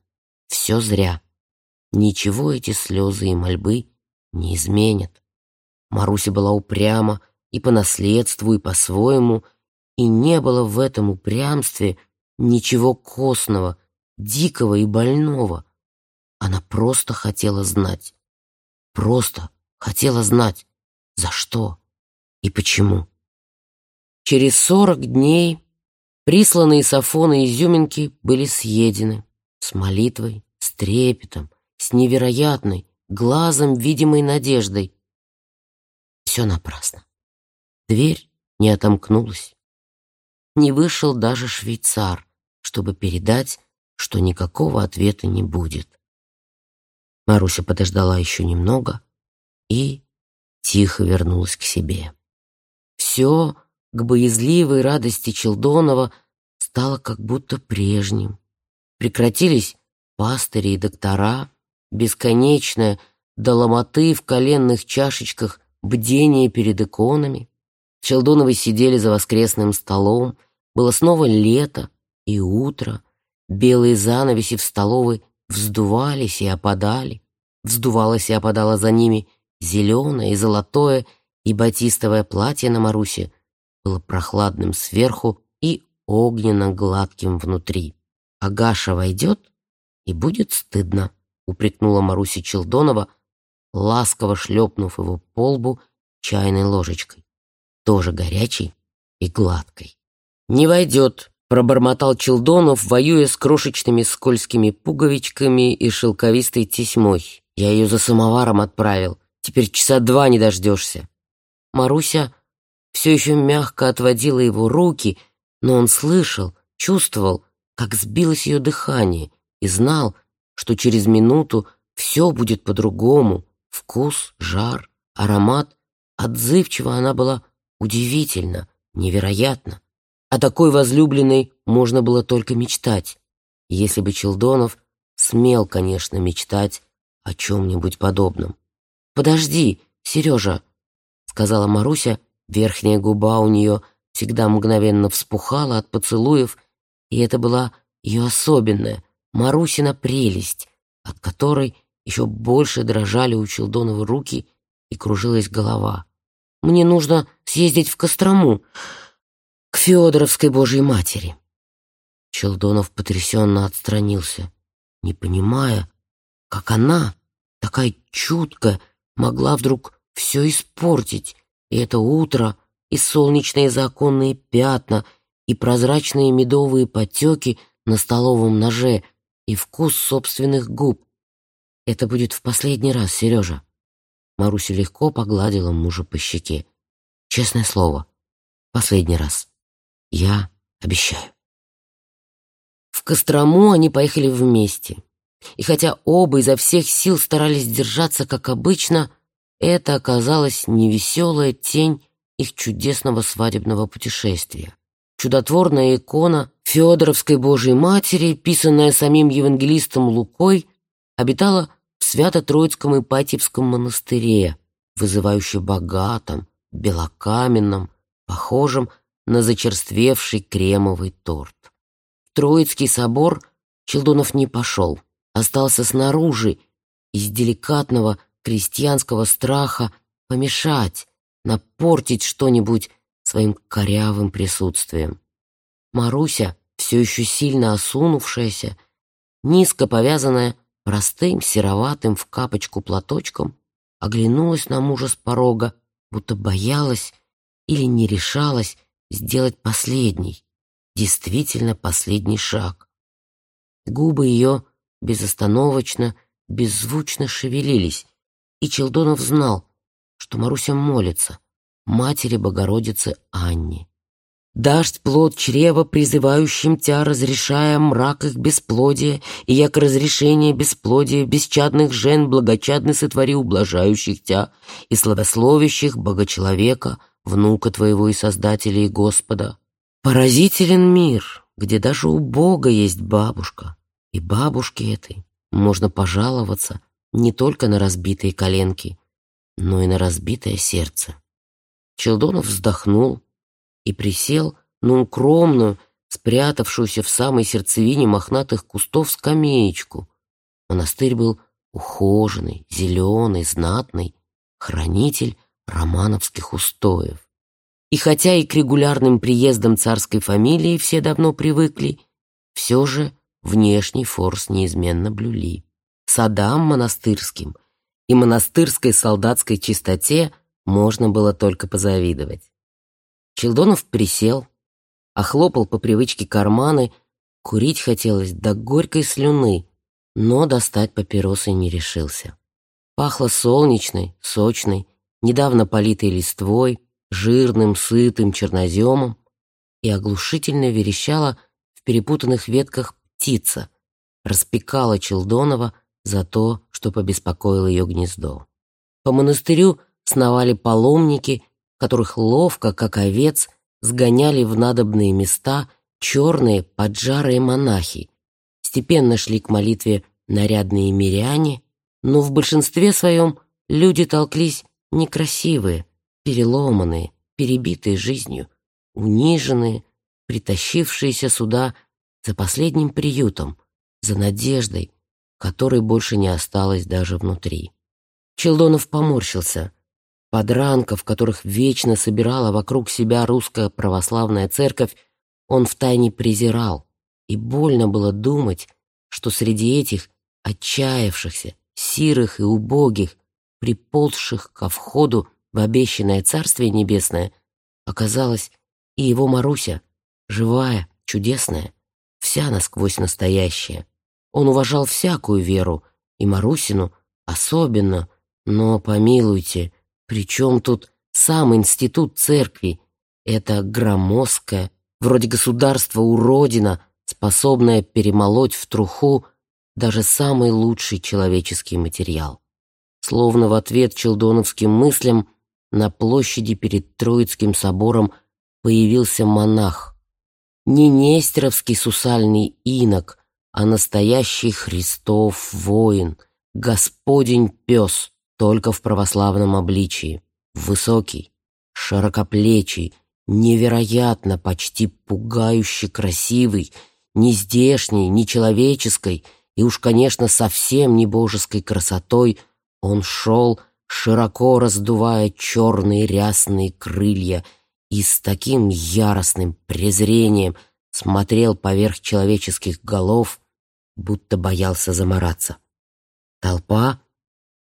Speaker 1: все зря. Ничего эти слезы и мольбы не изменят. Маруся была упряма и по наследству, и по-своему, и не было в этом упрямстве ничего костного, дикого и больного. Она просто хотела знать. Просто хотела знать, за что и почему. Через сорок дней присланные с Афона изюминки были съедены с молитвой, с трепетом, с невероятной, глазом видимой надеждой. Все напрасно. Дверь не отомкнулась. Не вышел даже швейцар, чтобы передать что никакого ответа не будет. Маруся подождала еще немного и тихо вернулась к себе. Все к боязливой радости Челдонова стало как будто прежним. Прекратились пастыри и доктора, бесконечное до ломоты в коленных чашечках бдение перед иконами. Челдоновы сидели за воскресным столом, было снова лето и утро — Белые занавеси в столовой вздувались и опадали. Вздувалось и опадало за ними зеленое и золотое, и батистовое платье на Марусе было прохладным сверху и огненно-гладким внутри. Агаша войдет, и будет стыдно, упрекнула Маруся Челдонова, ласково шлепнув его по лбу чайной ложечкой, тоже горячей и гладкой. «Не войдет», Пробормотал Челдонов, воюя с крошечными скользкими пуговичками и шелковистой тесьмой. Я ее за самоваром отправил. Теперь часа два не дождешься. Маруся все еще мягко отводила его руки, но он слышал, чувствовал, как сбилось ее дыхание, и знал, что через минуту все будет по-другому. Вкус, жар, аромат. Отзывчива она была удивительно, невероятно. О такой возлюбленной можно было только мечтать, если бы Челдонов смел, конечно, мечтать о чем-нибудь подобном. «Подожди, Сережа», — сказала Маруся, верхняя губа у нее всегда мгновенно вспухала от поцелуев, и это была ее особенная, Марусина прелесть, от которой еще больше дрожали у Челдонова руки и кружилась голова. «Мне нужно съездить в Кострому к Федоровской Божьей Матери. Челдонов потрясенно отстранился, не понимая, как она, такая чуткая, могла вдруг все испортить, и это утро, и солнечные законные пятна, и прозрачные медовые потеки на столовом ноже, и вкус собственных губ. Это будет в последний раз, Сережа. Маруся легко погладила мужа по щеке. Честное слово, последний раз. Я обещаю. В Кострому они поехали вместе. И хотя оба изо всех сил старались держаться, как обычно, это оказалась невеселая тень их чудесного свадебного путешествия. Чудотворная икона Федоровской Божьей Матери, писанная самим евангелистом Лукой, обитала в Свято-Троицком Ипатьевском монастыре, вызывающе богатом, белокаменном, похожем на зачерствевший кремовый торт. В Троицкий собор Челдонов не пошел, остался снаружи, из деликатного крестьянского страха помешать, напортить что-нибудь своим корявым присутствием. Маруся, все еще сильно осунувшаяся, низко повязанная простым сероватым в капочку платочком, оглянулась на мужа с порога, будто боялась или не решалась сделать последний, действительно последний шаг. Губы ее безостановочно, беззвучно шевелились, и Челдонов знал, что Маруся молится Матери Богородицы Анне. Дашь плод чрева, призывающим тя, разрешая мрак их бесплодия, и як разрешение бесплодия бесчадных жен благочадно сотвори ублажающих тя и славословящих Богочеловека, внука твоего и Создателя и Господа. Поразителен мир, где даже у Бога есть бабушка, и бабушке этой можно пожаловаться не только на разбитые коленки, но и на разбитое сердце. Челдонов вздохнул, и присел на укромную, спрятавшуюся в самой сердцевине мохнатых кустов скамеечку. Монастырь был ухоженный, зеленый, знатный, хранитель романовских устоев. И хотя и к регулярным приездам царской фамилии все давно привыкли, все же внешний форс неизменно блюли. Садам монастырским и монастырской солдатской чистоте можно было только позавидовать. Челдонов присел, охлопал по привычке карманы, курить хотелось до горькой слюны, но достать папиросы не решился. Пахло солнечной, сочной, недавно политой листвой, жирным, сытым черноземом, и оглушительно верещала в перепутанных ветках птица, распекала Челдонова за то, что побеспокоил ее гнездо. По монастырю сновали паломники которых ловко, как овец, сгоняли в надобные места черные поджарые монахи. Степенно шли к молитве нарядные миряне, но в большинстве своем люди толклись некрасивые, переломанные, перебитые жизнью, униженные, притащившиеся сюда за последним приютом, за надеждой, которой больше не осталось даже внутри. Челдонов поморщился. Подранков, которых вечно собирала вокруг себя русская православная церковь, он втайне презирал, и больно было думать, что среди этих отчаявшихся, сирых и убогих, приползших ко входу в обещанное Царствие Небесное, оказалась и его Маруся, живая, чудесная, вся насквозь настоящая. Он уважал всякую веру, и Марусину особенно, но, помилуйте, причем тут сам институт церкви? Это громоздкая, вроде государства уродина, способная перемолоть в труху даже самый лучший человеческий материал. Словно в ответ челдоновским мыслям на площади перед Троицким собором появился монах. Не Нестеровский сусальный инок, а настоящий Христов воин, Господень пес, только в православном обличии. Высокий, широкоплечий, невероятно, почти пугающе красивый, не здешней, не человеческой и уж, конечно, совсем не божеской красотой, он шел, широко раздувая черные рясные крылья и с таким яростным презрением смотрел поверх человеческих голов, будто боялся замораться. Толпа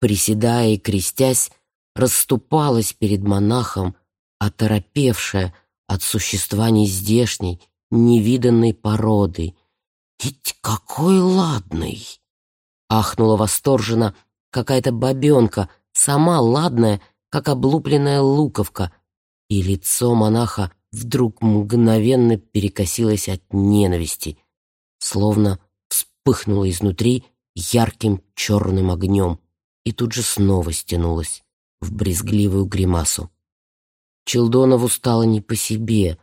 Speaker 1: приседая и крестясь, расступалась перед монахом, оторопевшая от существования здешней, невиданной породы. «Ведь какой ладный!» — ахнула восторженно какая-то бабенка, сама ладная, как облупленная луковка, и лицо монаха вдруг мгновенно перекосилось от ненависти, словно вспыхнуло изнутри ярким черным огнем и тут же снова стянулась, в брезгливую гримасу. Челдонову стало не по себе,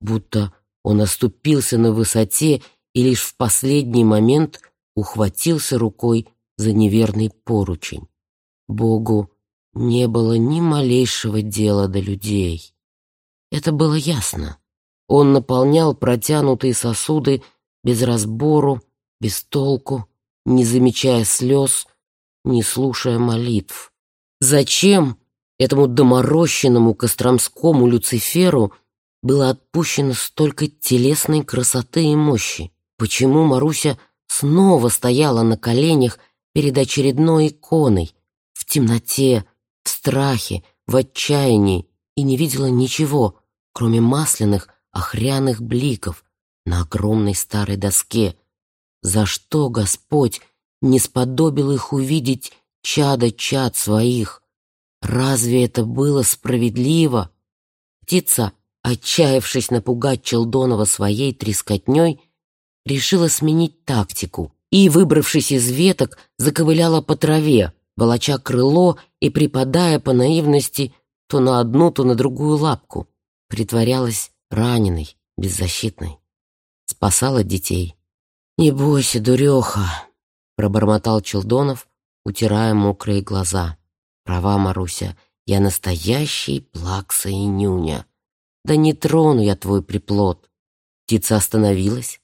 Speaker 1: будто он оступился на высоте и лишь в последний момент ухватился рукой за неверный поручень. Богу не было ни малейшего дела до людей. Это было ясно. Он наполнял протянутые сосуды без разбору, без толку, не замечая слез, не слушая молитв. Зачем этому доморощенному костромскому Люциферу было отпущено столько телесной красоты и мощи? Почему Маруся снова стояла на коленях перед очередной иконой, в темноте, в страхе, в отчаянии и не видела ничего, кроме масляных, охряных бликов на огромной старой доске. За что Господь не сподобил их увидеть чада чад своих? Разве это было справедливо? Птица, отчаявшись напугать Челдонова своей трескотней, решила сменить тактику и, выбравшись из веток, заковыляла по траве, волоча крыло и припадая по наивности то на одну, то на другую лапку. Притворялась раненой, беззащитной. Спасала детей. «Не бойся, дуреха», — пробормотал Челдонов, утирая мокрые глаза. «Права, Маруся, я настоящий плакса и нюня. Да не трону я твой приплод». Птица остановилась,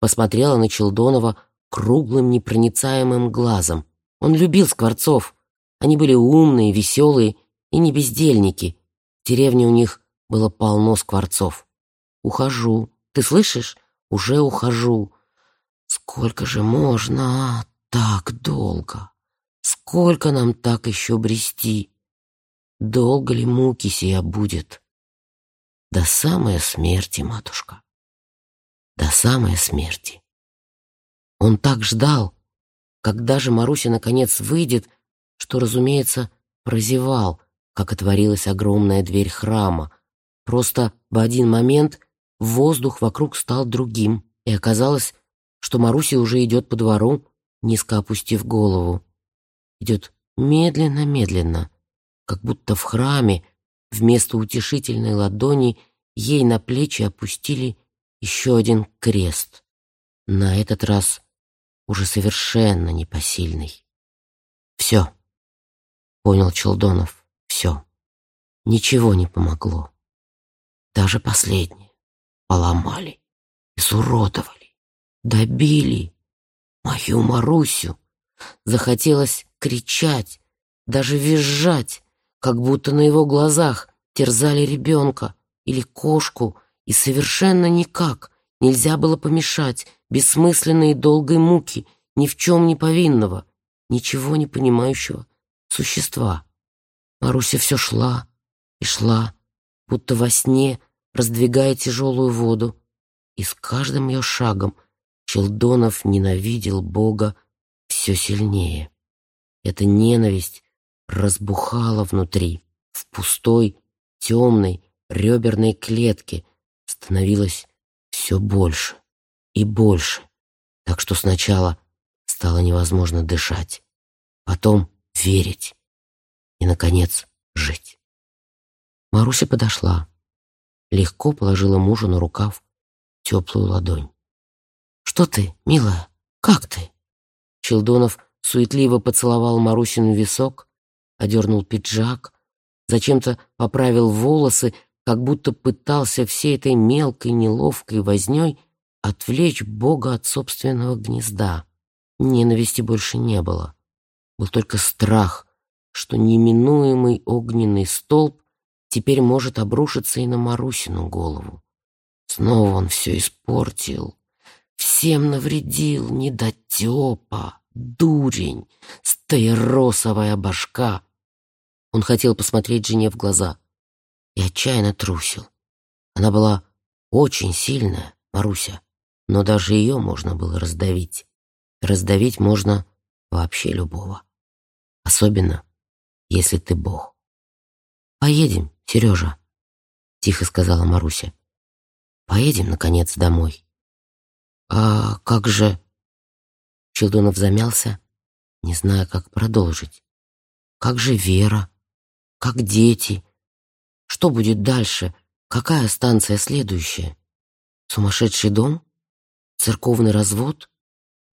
Speaker 1: посмотрела на Челдонова круглым непроницаемым глазом. Он любил скворцов. Они были умные, веселые и не бездельники. В деревне у них было полно скворцов. «Ухожу. Ты слышишь? Уже ухожу. Сколько же можно? Так долго. Сколько нам так еще брести? Долго ли муки сия будет? До самой смерти, матушка до самой смерти. Он так ждал, когда же Маруся наконец выйдет, что, разумеется, прозевал, как отворилась огромная дверь храма. Просто в один момент воздух вокруг стал другим, и оказалось, что Маруся уже идет по двору, низко опустив голову. Идет медленно-медленно, как будто в храме вместо утешительной ладони ей на плечи опустили еще один крест, на этот раз уже совершенно непосильный. «Все», — понял Челдонов, — «все. Ничего не помогло. Даже последнее. Поломали, изуродовали, добили мою Марусю. Захотелось кричать, даже визжать, как будто на его глазах терзали ребенка или кошку, и совершенно никак нельзя было помешать бессмысленной и долгой муки ни в чем не повинного, ничего не понимающего существа. Маруся все шла и шла, будто во сне, раздвигая тяжелую воду, и с каждым ее шагом Челдонов ненавидел Бога все сильнее. Эта ненависть разбухала внутри, в пустой, темной, реберной клетке, становилось все больше и больше, так что сначала стало невозможно дышать, потом верить и, наконец, жить. Маруся подошла, легко положила мужу на рукав теплую ладонь. «Что ты, милая, как ты?» Челдонов суетливо поцеловал Марусину висок, одернул пиджак, зачем-то поправил волосы, как будто пытался всей этой мелкой неловкой вознёй отвлечь Бога от собственного гнезда. Ненависти больше не было. Был только страх, что неминуемый огненный столб теперь может обрушиться и на Марусину голову. Снова он все испортил, всем навредил, недотепа, дурень, стаиросовая башка. Он хотел посмотреть жене в глаза — и отчаянно трусил. Она была очень сильная, Маруся, но даже ее можно было раздавить. Раздавить можно вообще любого. Особенно, если ты бог. «Поедем, Сережа», — тихо сказала Маруся. «Поедем, наконец, домой». «А как же...» Челдонов замялся, не зная, как продолжить. «Как же Вера?» Как дети? Что будет дальше? Какая станция следующая? Сумасшедший дом? Церковный развод?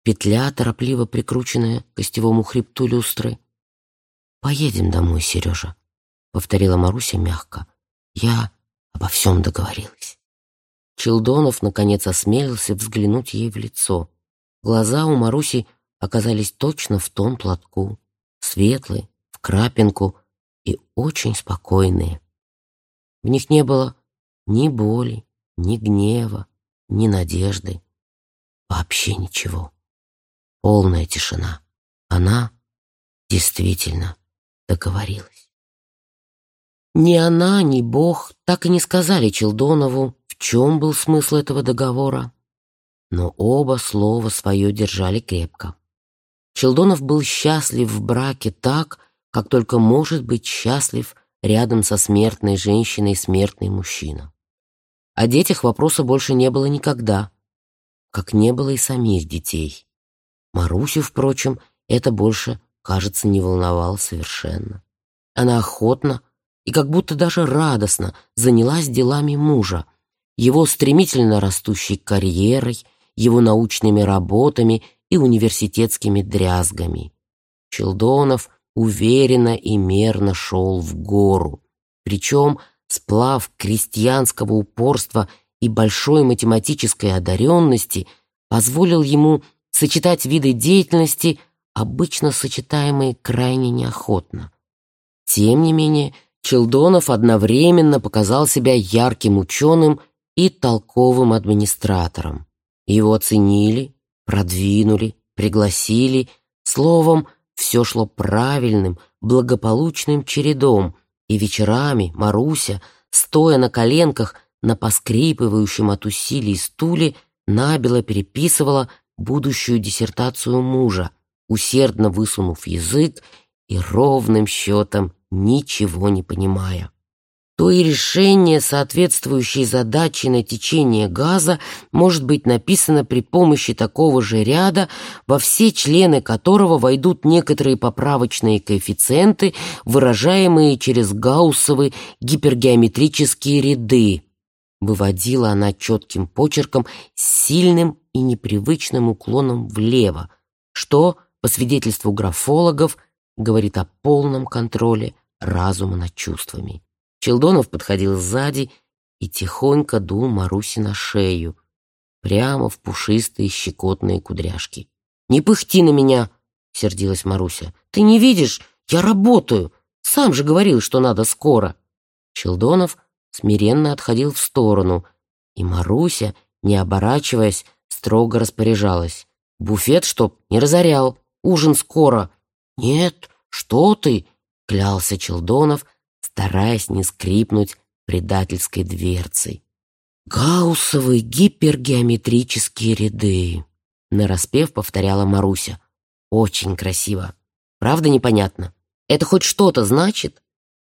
Speaker 1: Петля, торопливо прикрученная к костевому хребту люстры? «Поедем домой, Сережа», — повторила Маруся мягко. «Я обо всем договорилась». Челдонов, наконец, осмелился взглянуть ей в лицо. Глаза у Маруси оказались точно в тон платку, светлые, в крапинку и очень спокойные. В них не было ни боли, ни гнева, ни надежды. Вообще ничего. Полная тишина. Она действительно договорилась. Ни она, ни Бог так и не сказали Челдонову, чем был смысл этого договора, но оба слова свое держали крепко. Челдонов был счастлив в браке так, как только может быть счастлив рядом со смертной женщиной смертный мужчина. О детях вопроса больше не было никогда, как не было и самих детей. Марусю, впрочем, это больше, кажется, не волновало совершенно. Она охотно и как будто даже радостно занялась делами мужа, его стремительно растущей карьерой, его научными работами и университетскими дрязгами. Челдонов уверенно и мерно шел в гору, причем сплав крестьянского упорства и большой математической одаренности позволил ему сочетать виды деятельности, обычно сочетаемые крайне неохотно. Тем не менее, Челдонов одновременно показал себя ярким ученым и толковым администратором. Его оценили, продвинули, пригласили, словом, все шло правильным, благополучным чередом, и вечерами Маруся, стоя на коленках на поскрипывающем от усилий стуле, набело переписывала будущую диссертацию мужа, усердно высунув язык и ровным счетом ничего не понимая то и решение соответствующей задачи на течение газа может быть написано при помощи такого же ряда, во все члены которого войдут некоторые поправочные коэффициенты, выражаемые через гауссовые гипергеометрические ряды. Выводила она четким почерком с сильным и непривычным уклоном влево, что, по свидетельству графологов, говорит о полном контроле разума над чувствами. Челдонов подходил сзади и тихонько дул Маруси на шею, прямо в пушистые щекотные кудряшки. «Не пыхти на меня!» — сердилась Маруся. «Ты не видишь? Я работаю! Сам же говорил, что надо скоро!» Челдонов смиренно отходил в сторону, и Маруся, не оборачиваясь, строго распоряжалась. «Буфет, чтоб не разорял, ужин скоро!» «Нет, что ты!» — клялся Челдонов — стараясь не скрипнуть предательской дверцей. «Гауссовые гипергеометрические ряды», — нараспев повторяла Маруся. «Очень красиво. Правда непонятно? Это хоть что-то значит?»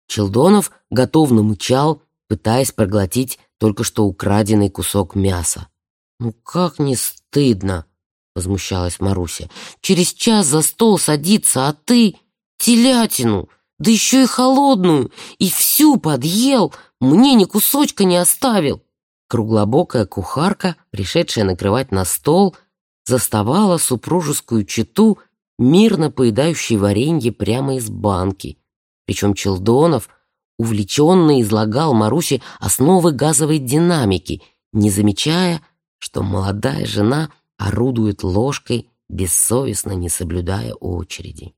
Speaker 1: Челдонов готовно мычал, пытаясь проглотить только что украденный кусок мяса. «Ну как не стыдно!» — возмущалась Маруся. «Через час за стол садиться, а ты телятину! Да еще и холодную, и всю подъел, мне ни кусочка не оставил. Круглобокая кухарка, пришедшая накрывать на стол, заставала супружескую чету, мирно поедающей варенье прямо из банки. Причем Челдонов увлеченно излагал Марусе основы газовой динамики, не замечая, что молодая жена орудует ложкой, бессовестно не соблюдая очереди.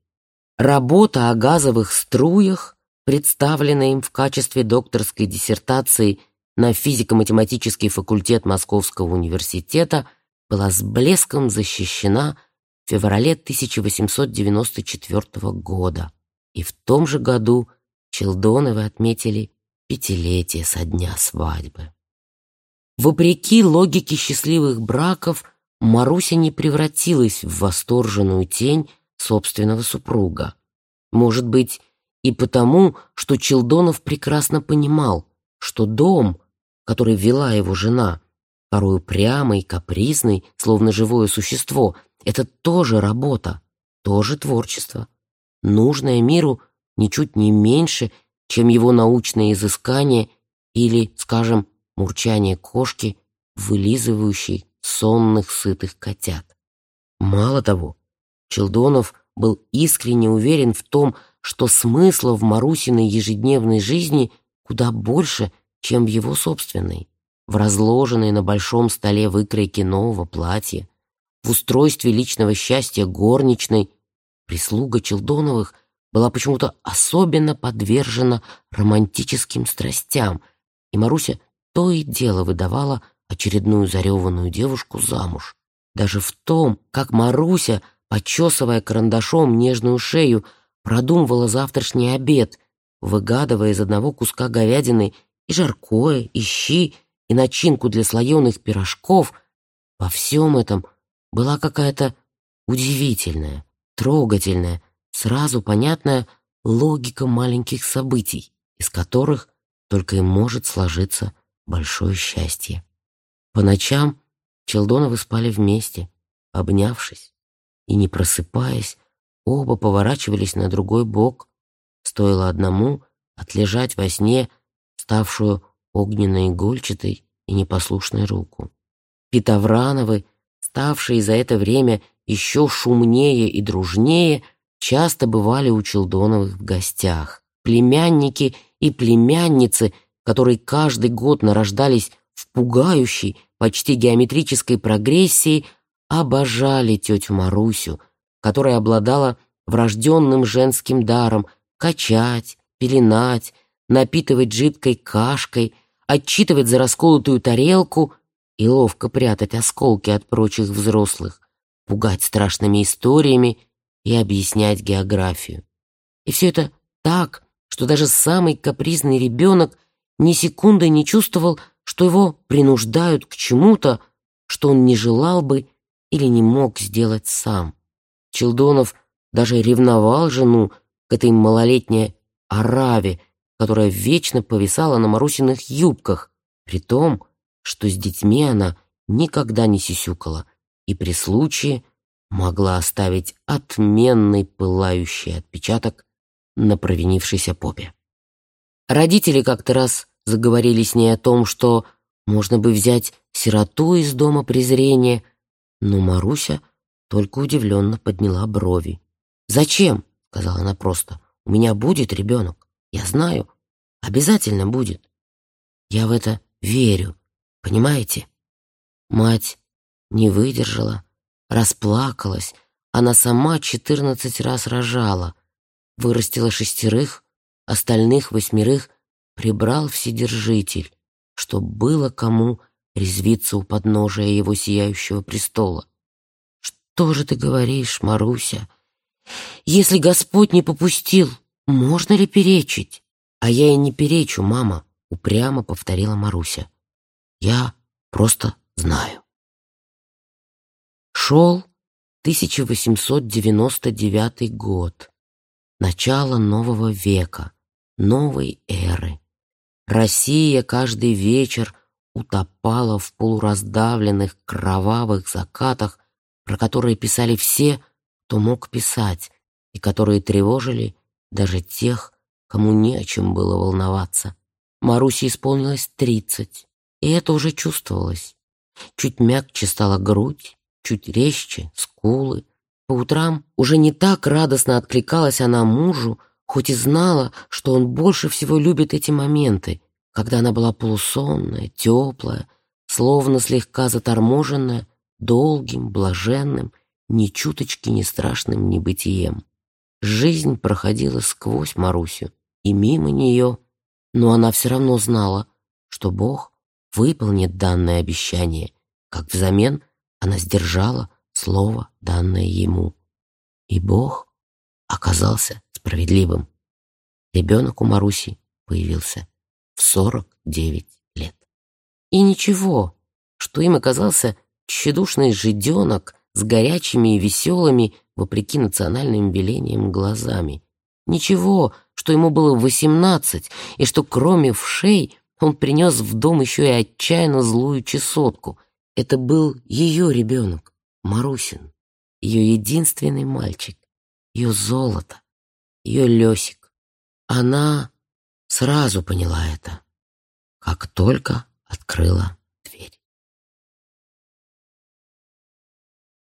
Speaker 1: Работа о газовых струях, представленная им в качестве докторской диссертации на физико-математический факультет Московского университета, была с блеском защищена в феврале 1894 года. И в том же году Челдоновы отметили пятилетие со дня свадьбы. Вопреки логике счастливых браков, Маруся не превратилась в восторженную тень собственного супруга. Может быть, и потому, что Челдонов прекрасно понимал, что дом, который вела его жена, порой упрямый, капризный, словно живое существо, это тоже работа, тоже творчество, нужное миру ничуть не меньше, чем его научные изыскания или, скажем, мурчание кошки, вылизывающей сонных сытых котят. Мало того, Челдонов был искренне уверен в том, что смысла в Марусиной ежедневной жизни куда больше, чем в его собственной, в разложенной на большом столе выкройке нового платья, в устройстве личного счастья горничной, прислуга Челдоновых была почему-то особенно подвержена романтическим страстям, и Маруся то и дело выдавала очередную зареванную девушку замуж. Даже в том, как Маруся, почесывая карандашом нежную шею, продумывала завтрашний обед, выгадывая из одного куска говядины и жаркое, и щи, и начинку для слоеных пирожков, во всем этом была какая-то удивительная, трогательная, сразу понятная логика маленьких событий, из которых только и может сложиться большое счастье. По ночам Челдоновы спали вместе, обнявшись, и, не просыпаясь, оба поворачивались на другой бок. Стоило одному отлежать во сне ставшую огненной игольчатой и непослушной руку. Питоврановы, ставшие за это время еще шумнее и дружнее, часто бывали у Челдоновых в гостях. Племянники и племянницы, которые каждый год нарождались в пугающей, почти геометрической прогрессии, обожали тетю Марусю, которая обладала врожденным женским даром качать, пеленать, напитывать жидкой кашкой, отчитывать за расколотую тарелку и ловко прятать осколки от прочих взрослых, пугать страшными историями и объяснять географию. И все это так, что даже самый капризный ребенок ни секунды не чувствовал, что его принуждают к чему-то, что он не желал бы или не мог сделать сам. Челдонов даже ревновал жену к этой малолетней ораве, которая вечно повисала на Марусиных юбках, при том, что с детьми она никогда не сисюкала и при случае могла оставить отменный пылающий отпечаток на провинившейся попе. Родители как-то раз заговорили с ней о том, что можно бы взять сироту из дома презрения, но Маруся только удивленно подняла брови. «Зачем?» — сказала она просто. «У меня будет ребенок. Я знаю. Обязательно будет. Я в это верю. Понимаете?» Мать не выдержала, расплакалась. Она сама четырнадцать раз рожала, вырастила шестерых, остальных восьмерых прибрал Вседержитель, чтоб было кому резвиться у подножия его сияющего престола. «Что же ты говоришь, Маруся? Если Господь не попустил, можно ли перечить?» «А я и не перечу, мама», — упрямо повторила Маруся. «Я просто знаю». Шел 1899 год, начало нового века, новой эры. Россия каждый вечер утопала в полураздавленных кровавых закатах, про которые писали все, кто мог писать, и которые тревожили даже тех, кому не о чем было волноваться. Марусе исполнилось тридцать, и это уже чувствовалось. Чуть мягче стала грудь, чуть резче скулы. По утрам уже не так радостно откликалась она мужу, хоть и знала, что он больше всего любит эти моменты, когда она была полусонная, теплая, словно слегка заторможенная, долгим, блаженным, ни чуточки не страшным небытием. Жизнь проходила сквозь Марусю и мимо нее, но она все равно знала, что Бог выполнит данное обещание, как взамен она сдержала слово, данное ему. И Бог оказался справедливым. Ребенок у Маруси появился в 49 лет. И ничего, что им оказался тщедушный жиденок с горячими и веселыми, вопреки национальным велениям, глазами. Ничего, что ему было восемнадцать, и что кроме вшей он принес в дом еще и отчаянно злую чесотку. Это был ее ребенок, Марусин, ее единственный мальчик, ее золото ее Лесик. Она сразу поняла это, как только открыла